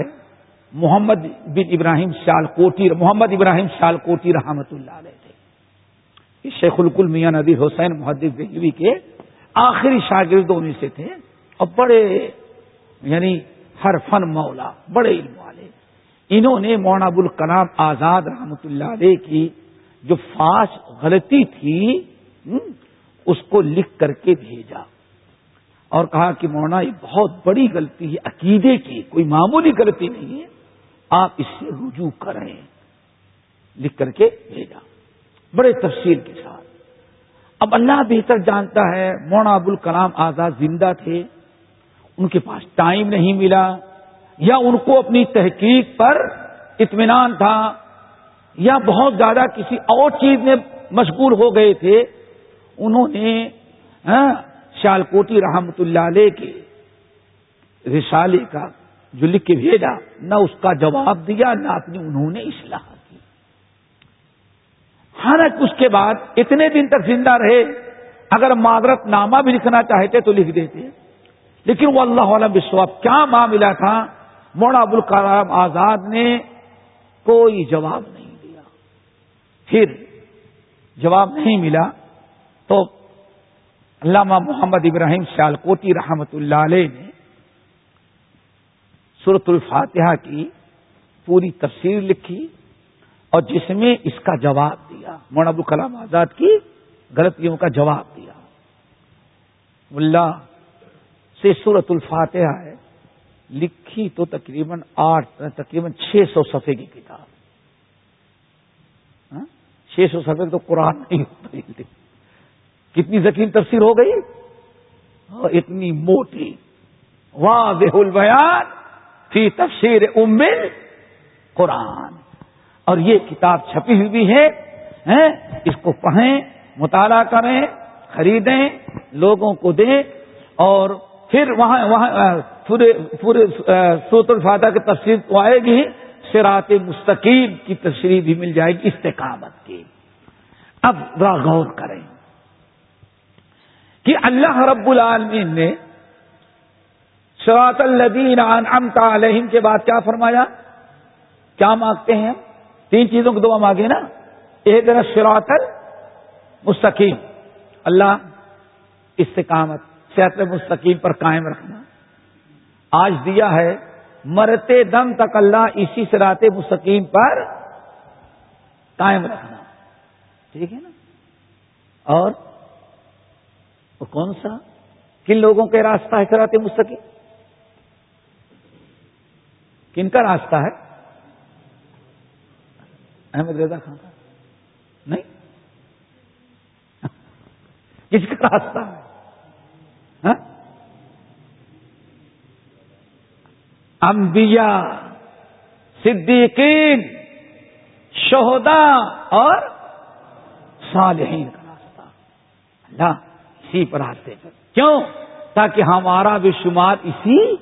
محمد بن ابراہیم سیال کوٹی محمد ابراہیم سیال کوٹی رحمت اللہ علیہ تھے۔ شیخ الکل میاں ندی حسین محدود دہلوی کے آخری شاگردوں میں سے تھے۔ اور بڑے یعنی ہر فن مولا، بڑے علم والے۔ انہوں نے مونا الکلام آزاد رحمت اللہ علیہ کی جو فاش غلطی تھی اس کو لکھ کر کے بھیجا۔ اور کہا کہ مونا یہ بہت بڑی غلطی ہے، عقیدے کی، کوئی معمولی غلطی نہیں ہے۔ آپ اس سے رجوع کریں۔ لکھ کر کے بھیجا۔ بڑے تفصیل کے ساتھ۔ اب اللہ بہتر جانتا ہے مونا ابو الکلام آزاد زندہ تھے۔ ان کے پاس ٹائم نہیں ملا۔ یا ان کو اپنی تحقیق پر اطمینان تھا یا بہت زیادہ کسی اور چیز میں مشغول ہو گئے تھے، انہوں نے ہاں، شالکوٹی رحمت اللہ علیہ کے رسالے کا جو لکھ کے بھیجا، نہ اس کا جواب دیا، نہ اپنی، انہوں نے اصلاح کی۔ حالانکہ اس کے بعد اتنے دن تک زندہ رہے، اگر معذرت نامہ بھی لکھنا چاہتے تو لکھ دیتے۔ لیکن وہ اللہ عالم بسواب کیا معاملہ تھا؟ موڑا ابوالکلام آزاد نے کوئی جواب نہیں دیا۔ پھر جواب نہیں ملا تو علامہ محمد ابراہیم سیالکوٹی رحمت اللہ علیہ نے صورت الفاتحہ کی پوری تفسیر لکھی اور جس میں اس کا جواب دیا۔ مونا ابوالکلام آزاد کی غلطیوں کا جواب دیا۔ اللہ سے صورت الفاتحہ ہے۔ لکھی تو تقریباً آٹھ، تقریباً چھ سو صفحے کی کتاب۔ ہاں؟ چھ سو صفحے تو قرآن نہیں ہوتا کتنی ذکیم تفسیر ہو گئی؟ ہاں، اتنی موٹی۔ واہ بےحل بیان فی تفسیر ام قرآن اور یہ کتاب چھپی ہوئی ہے ہاں؟ اس کو پڑھیں، مطالعہ کریں، خریدیں، لوگوں کو دیں اور پھر وہاں وہاں پورے پورے سوت الفاتح کی تفصیل تو آئے گی۔ سرات مستقیم کی تصریح بھی مل جائے گی استقامت کی۔ اب ذرا غور کریں کہ اللہ رب العالمین نے سراط الدین امتا علیہم کے بعد کیا فرمایا؟ کیا مانگتے ہیں تین چیزوں کو دعا مانگے نا۔ ایک دن سراط مستقیم اللہ استقامت صحت مستقیم پر قائم رکھنا۔ آج دیا ہے، مرتے دم تک اللہ اسی سرات مستقیم پر قائم رکھنا۔ ٹھیک ہے نا؟ اور وہ کون سا؟ کن لوگوں کے راستہ ہے سرات مستقیم؟ کن کا راستہ ہے؟ احمد رضا خان کا۔ نہیں؟ کس کا راستہ ہے ہاں؟ انبیاء، صدیقین شہدا اور صالحین کا راستہ۔ اللہ اسی پر آتے کیوں؟ تاکہ ہمارا بھی شمار اسی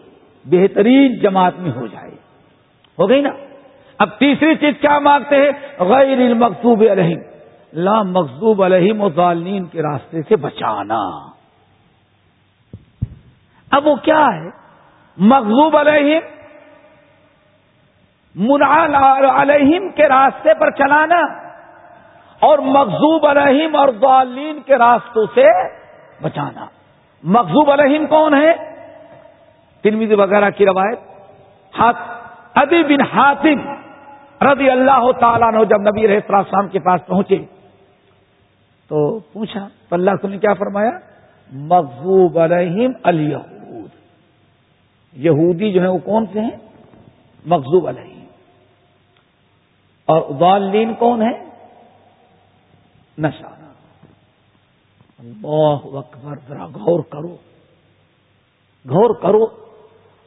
بہترین جماعت میں ہو جائے۔ ہو گئی نا؟ اب تیسری چیز کیا مانگتے ہیں؟ غیر المقصوب علیہم۔ لا مقصوب علیہم و ظالین کے راستے سے بچانا۔ اب وہ کیا ہے؟ مغزوب علیہم منال علیہم کے راستے پر چلانا، اور مغزوب علیہم اور ضالین کے راستوں سے بچانا۔ مغزوب علیہم کون ہے ترمیز وغیرہ کی روایت۔ ابی بن حاتم رضی اللہ تعالیٰ نے جب نبی رہ شام کے پاس پہنچے، تو پوچھا، تو اللہ نے کیا فرمایا؟ مغزوب علیہم الیہود۔ یہودی جو ہے وہ کون سے ہیں؟ مغزوب علیہم اور ضالین کون ہے نشانہ اللہ اکبر ذرا غور کرو۔ غور کرو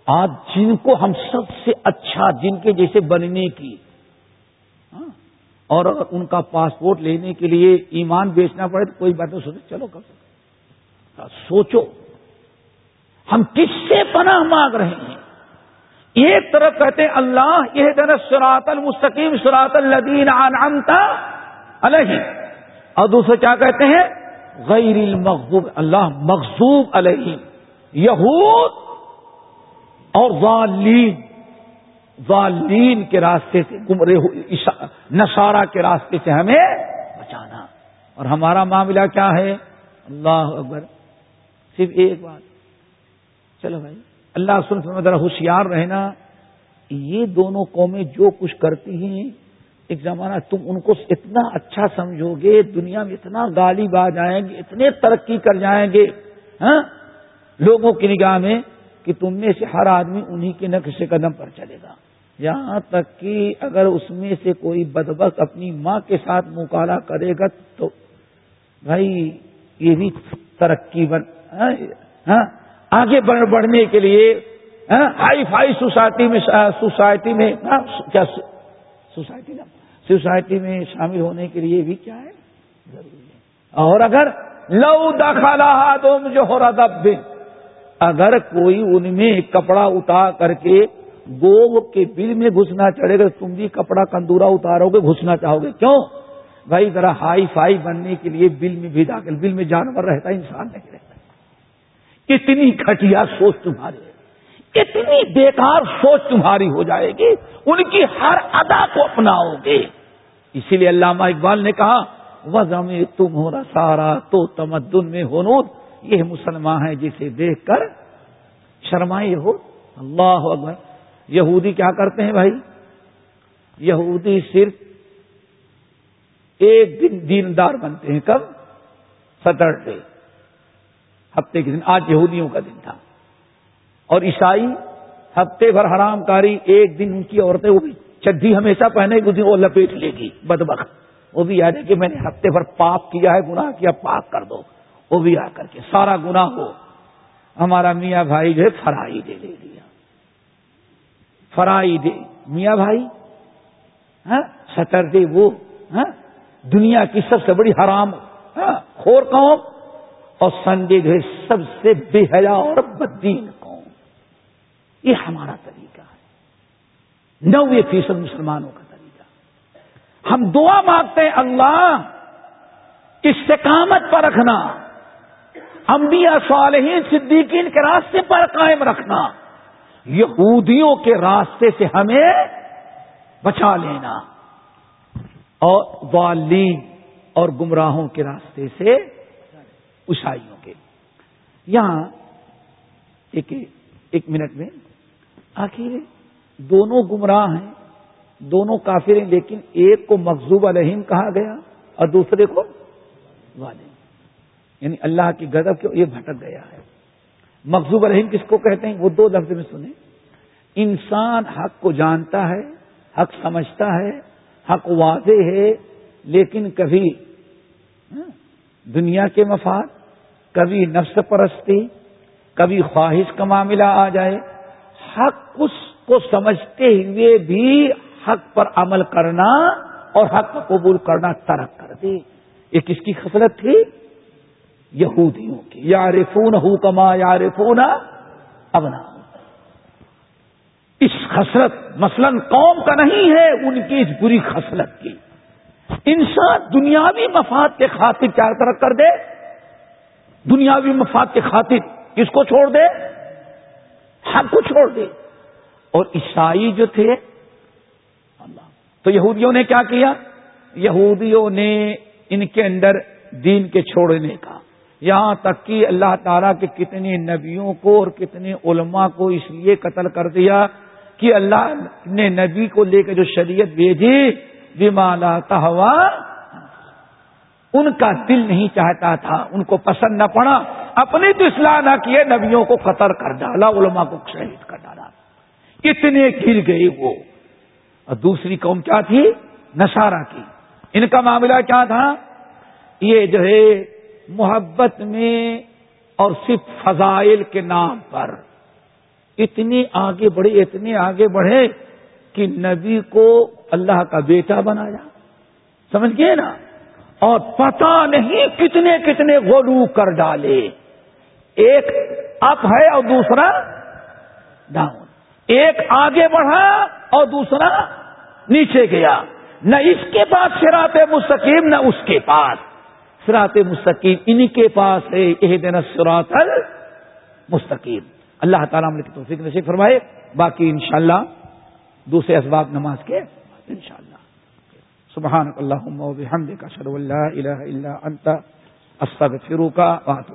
آج جن کو ہم سب سے اچھا جن کے جیسے بننے کی ہاں، اور ان کا پاسپورٹ لینے کے لیے ایمان بیچنا پڑے تو کوئی بات نہیں سوچے چلو کر سکتے سوچو۔ ہم کس سے پناہ مانگ رہے ہیں؟ ایک طرف کہتے ہیں، اللہ یہ دن سرات المستقیم سرات الدین آنامتا علیہ اور دوسرے کیا کہتے ہیں؟ غیر المغضوب، اللہ مغزوب علیہ یہود اور ظالین۔ ظالین کے راستے سے گمرے نشارہ کے راستے سے ہمیں بچانا۔ اور ہمارا معاملہ کیا ہے؟ اللہ اکبر۔ صرف ایک بات۔ چلو بھائی۔ اللہ سن ذرا ہوشیار رہنا۔ یہ دونوں قومیں جو کچھ کرتی ہیں ایک زمانہ تم ان کو اتنا اچھا سمجھو گے دنیا میں اتنا گالی با جائیں گے اتنے ترقی کر جائیں گے ہاں؟ لوگوں کی نگاہ میں کہ تم میں سے ہر آدمی انہی کے نقش قدم پر چلے گا۔ یہاں تک کہ اگر اس میں سے کوئی بدبخت اپنی ماں کے ساتھ مکالا کرے گا تو بھائی یہ بھی ترقی بن ہاں،, ہاں؟ آگے بڑھنے کے لیے ہاں، ہائی فائی سوسائٹی میں سوسائٹی میں ہاں، کیا سوسائٹی نا، سوسائٹی میں شامل ہونے کے لیے بھی کیا ہے؟ ضروری ہے۔ اور اگر لو داخلہ تم جو ہو رہا تھا اگر کوئی ان میں کپڑا اتار کر کے گو کے بل میں گھسنا چڑھے گا، تم بھی کپڑا کندورا اتارو گے، گھسنا چاہو گے۔ کیوں؟ بھائی، ذرا ہائی فائی بننے کے لیے بل میں بھی داخل، بل میں جانور رہتا انسان نہیں رہتا۔ کتنی گھٹیا سوچ تمہاری کتنی بیکار سوچ تمہاری ہو جائے گی، ان کی ہر ادا کو اپناؤ گے۔ اسی لیے علامہ اقبال نے کہا وزم تم ہو سارا تو تمدن میں ہونود یہ مسلمان ہے جسے دیکھ کر شرمائے ہو۔ اللہ اکبر۔ یہودی کیا کرتے ہیں بھائی؟ یہودی صرف ایک دن دیندار بنتے ہیں، کب؟ سٹرڈے ہفتے کے دن، آج یہودیوں کا دن تھا۔ اور عیسائی ہفتے بھر حرام کاری، ایک دن ان کی عورتیں وہ بھی چڈی ہمیشہ پہنے گی وہ لپیٹ لے گی بدبخ وہ بھی آ جائے کہ میں نے ہفتے بھر پاپ کیا ہے، گناہ کیا، پاک کر دو۔ وہ بھی آ کر کے سارا گنا ہو۔ ہمارا میاں بھائی جو ہے، فرائی دے لے لیا فرائی دے۔ میاں بھائی؟ ہاں؟ سٹرڈے وہ۔ ہاں؟ دنیا کی سب سے بڑی حرام ہاں؟ خور قوم اور سنڈے جو ہے سب سے بے حیا اور بدین قوم۔ یہ ہمارا طریقہ ہے۔ نوے فیصد مسلمانوں کا طریقہ۔ ہم دعا مانگتے ہیں، اللہ، استقامت پر رکھنا۔ انبیاء صالحین، صدیقین کے راستے پر قائم رکھنا۔ یہودیوں کے راستے سے ہمیں بچا لینا۔ اور والین اور گمراہوں کے راستے سے عیسائیوں کے یہاں ایک ایک منٹ میں آخر دونوں گمراہ ہیں، دونوں کافر ہیں، لیکن ایک کو مقصوب علیہم کہا گیا اور دوسرے کو والے۔ یعنی اللہ کی غضب کے یہ بھٹک گیا ہے۔ مقصوب علیہم کس کو کہتے ہیں؟ وہ دو لفظ میں سنیں۔ انسان حق کو جانتا ہے، حق سمجھتا ہے، حق واضح ہے، لیکن کبھی ہاں، دنیا کے مفاد، کبھی نفس پرستی، کبھی خواہش کا معاملہ آ جائے، حق اس کو سمجھتے ہوئے بھی حق پر عمل کرنا اور حق قبول کرنا ترک کر دے یہ کس کی خسرت تھی؟ یہودیوں کی۔ یار فون ہو کما یار فون ابنا اس خسرت مثلا قوم کا نہیں ہے، ان کی اس بری خسرت کی۔ انسان دنیاوی مفاد کے خاطر کیا طرف کر دے، دنیاوی مفاد کے خاطر کس کو چھوڑ دے؟ حق کو چھوڑ دے۔ اور عیسائی جو تھے، اللہ۔ تو یہودیوں نے کیا کیا؟ یہودیوں نے ان کے اندر دین کے چھوڑنے کا۔ یہاں تک کہ اللہ تعالیٰ کے کتنے نبیوں کو اور کتنے علماء کو اس لیے قتل کر دیا کہ اللہ نے نبی کو لے کے جو شریعت بھیجی بیمالا تہوا ان کا دل نہیں چاہتا تھا، ان کو پسند نہ پڑا۔ اپنی تو اصلاح نہ کیے، نبیوں کو قطر کر ڈالا، علماء کو شہید کر ڈالا۔ اتنے گر گئے وہ۔ اور دوسری قوم کیا تھی؟ نشارہ کی۔ ان کا معاملہ کیا تھا؟ یہ جو ہے، محبت میں اور صرف فضائل کے نام پر۔ اتنی آگے بڑھے اتنے آگے بڑھے۔ کہ نبی کو اللہ کا بیٹا بنایا۔ سمجھ گئے نا؟ اور پتا نہیں کتنے کتنے غلو کر ڈالے۔ ایک اپ ہے اور دوسرا ڈاؤن۔ ایک آگے بڑھا اور دوسرا نیچے گیا۔ نہ اس کے پاس سراط مستقیم، نہ اس کے پاس۔ سراط مستقیم انہی کے پاس ہے یہ دن سراط مستقیم اللہ تعالیٰ نے توفیق نصیب فرمائے۔ باقی انشاءاللہ دوسرے اسباب نماز کے انشاءاللہ. سبحان اللہ حمد کا شر اللہ الہ اللہ انت استغفروکا واتو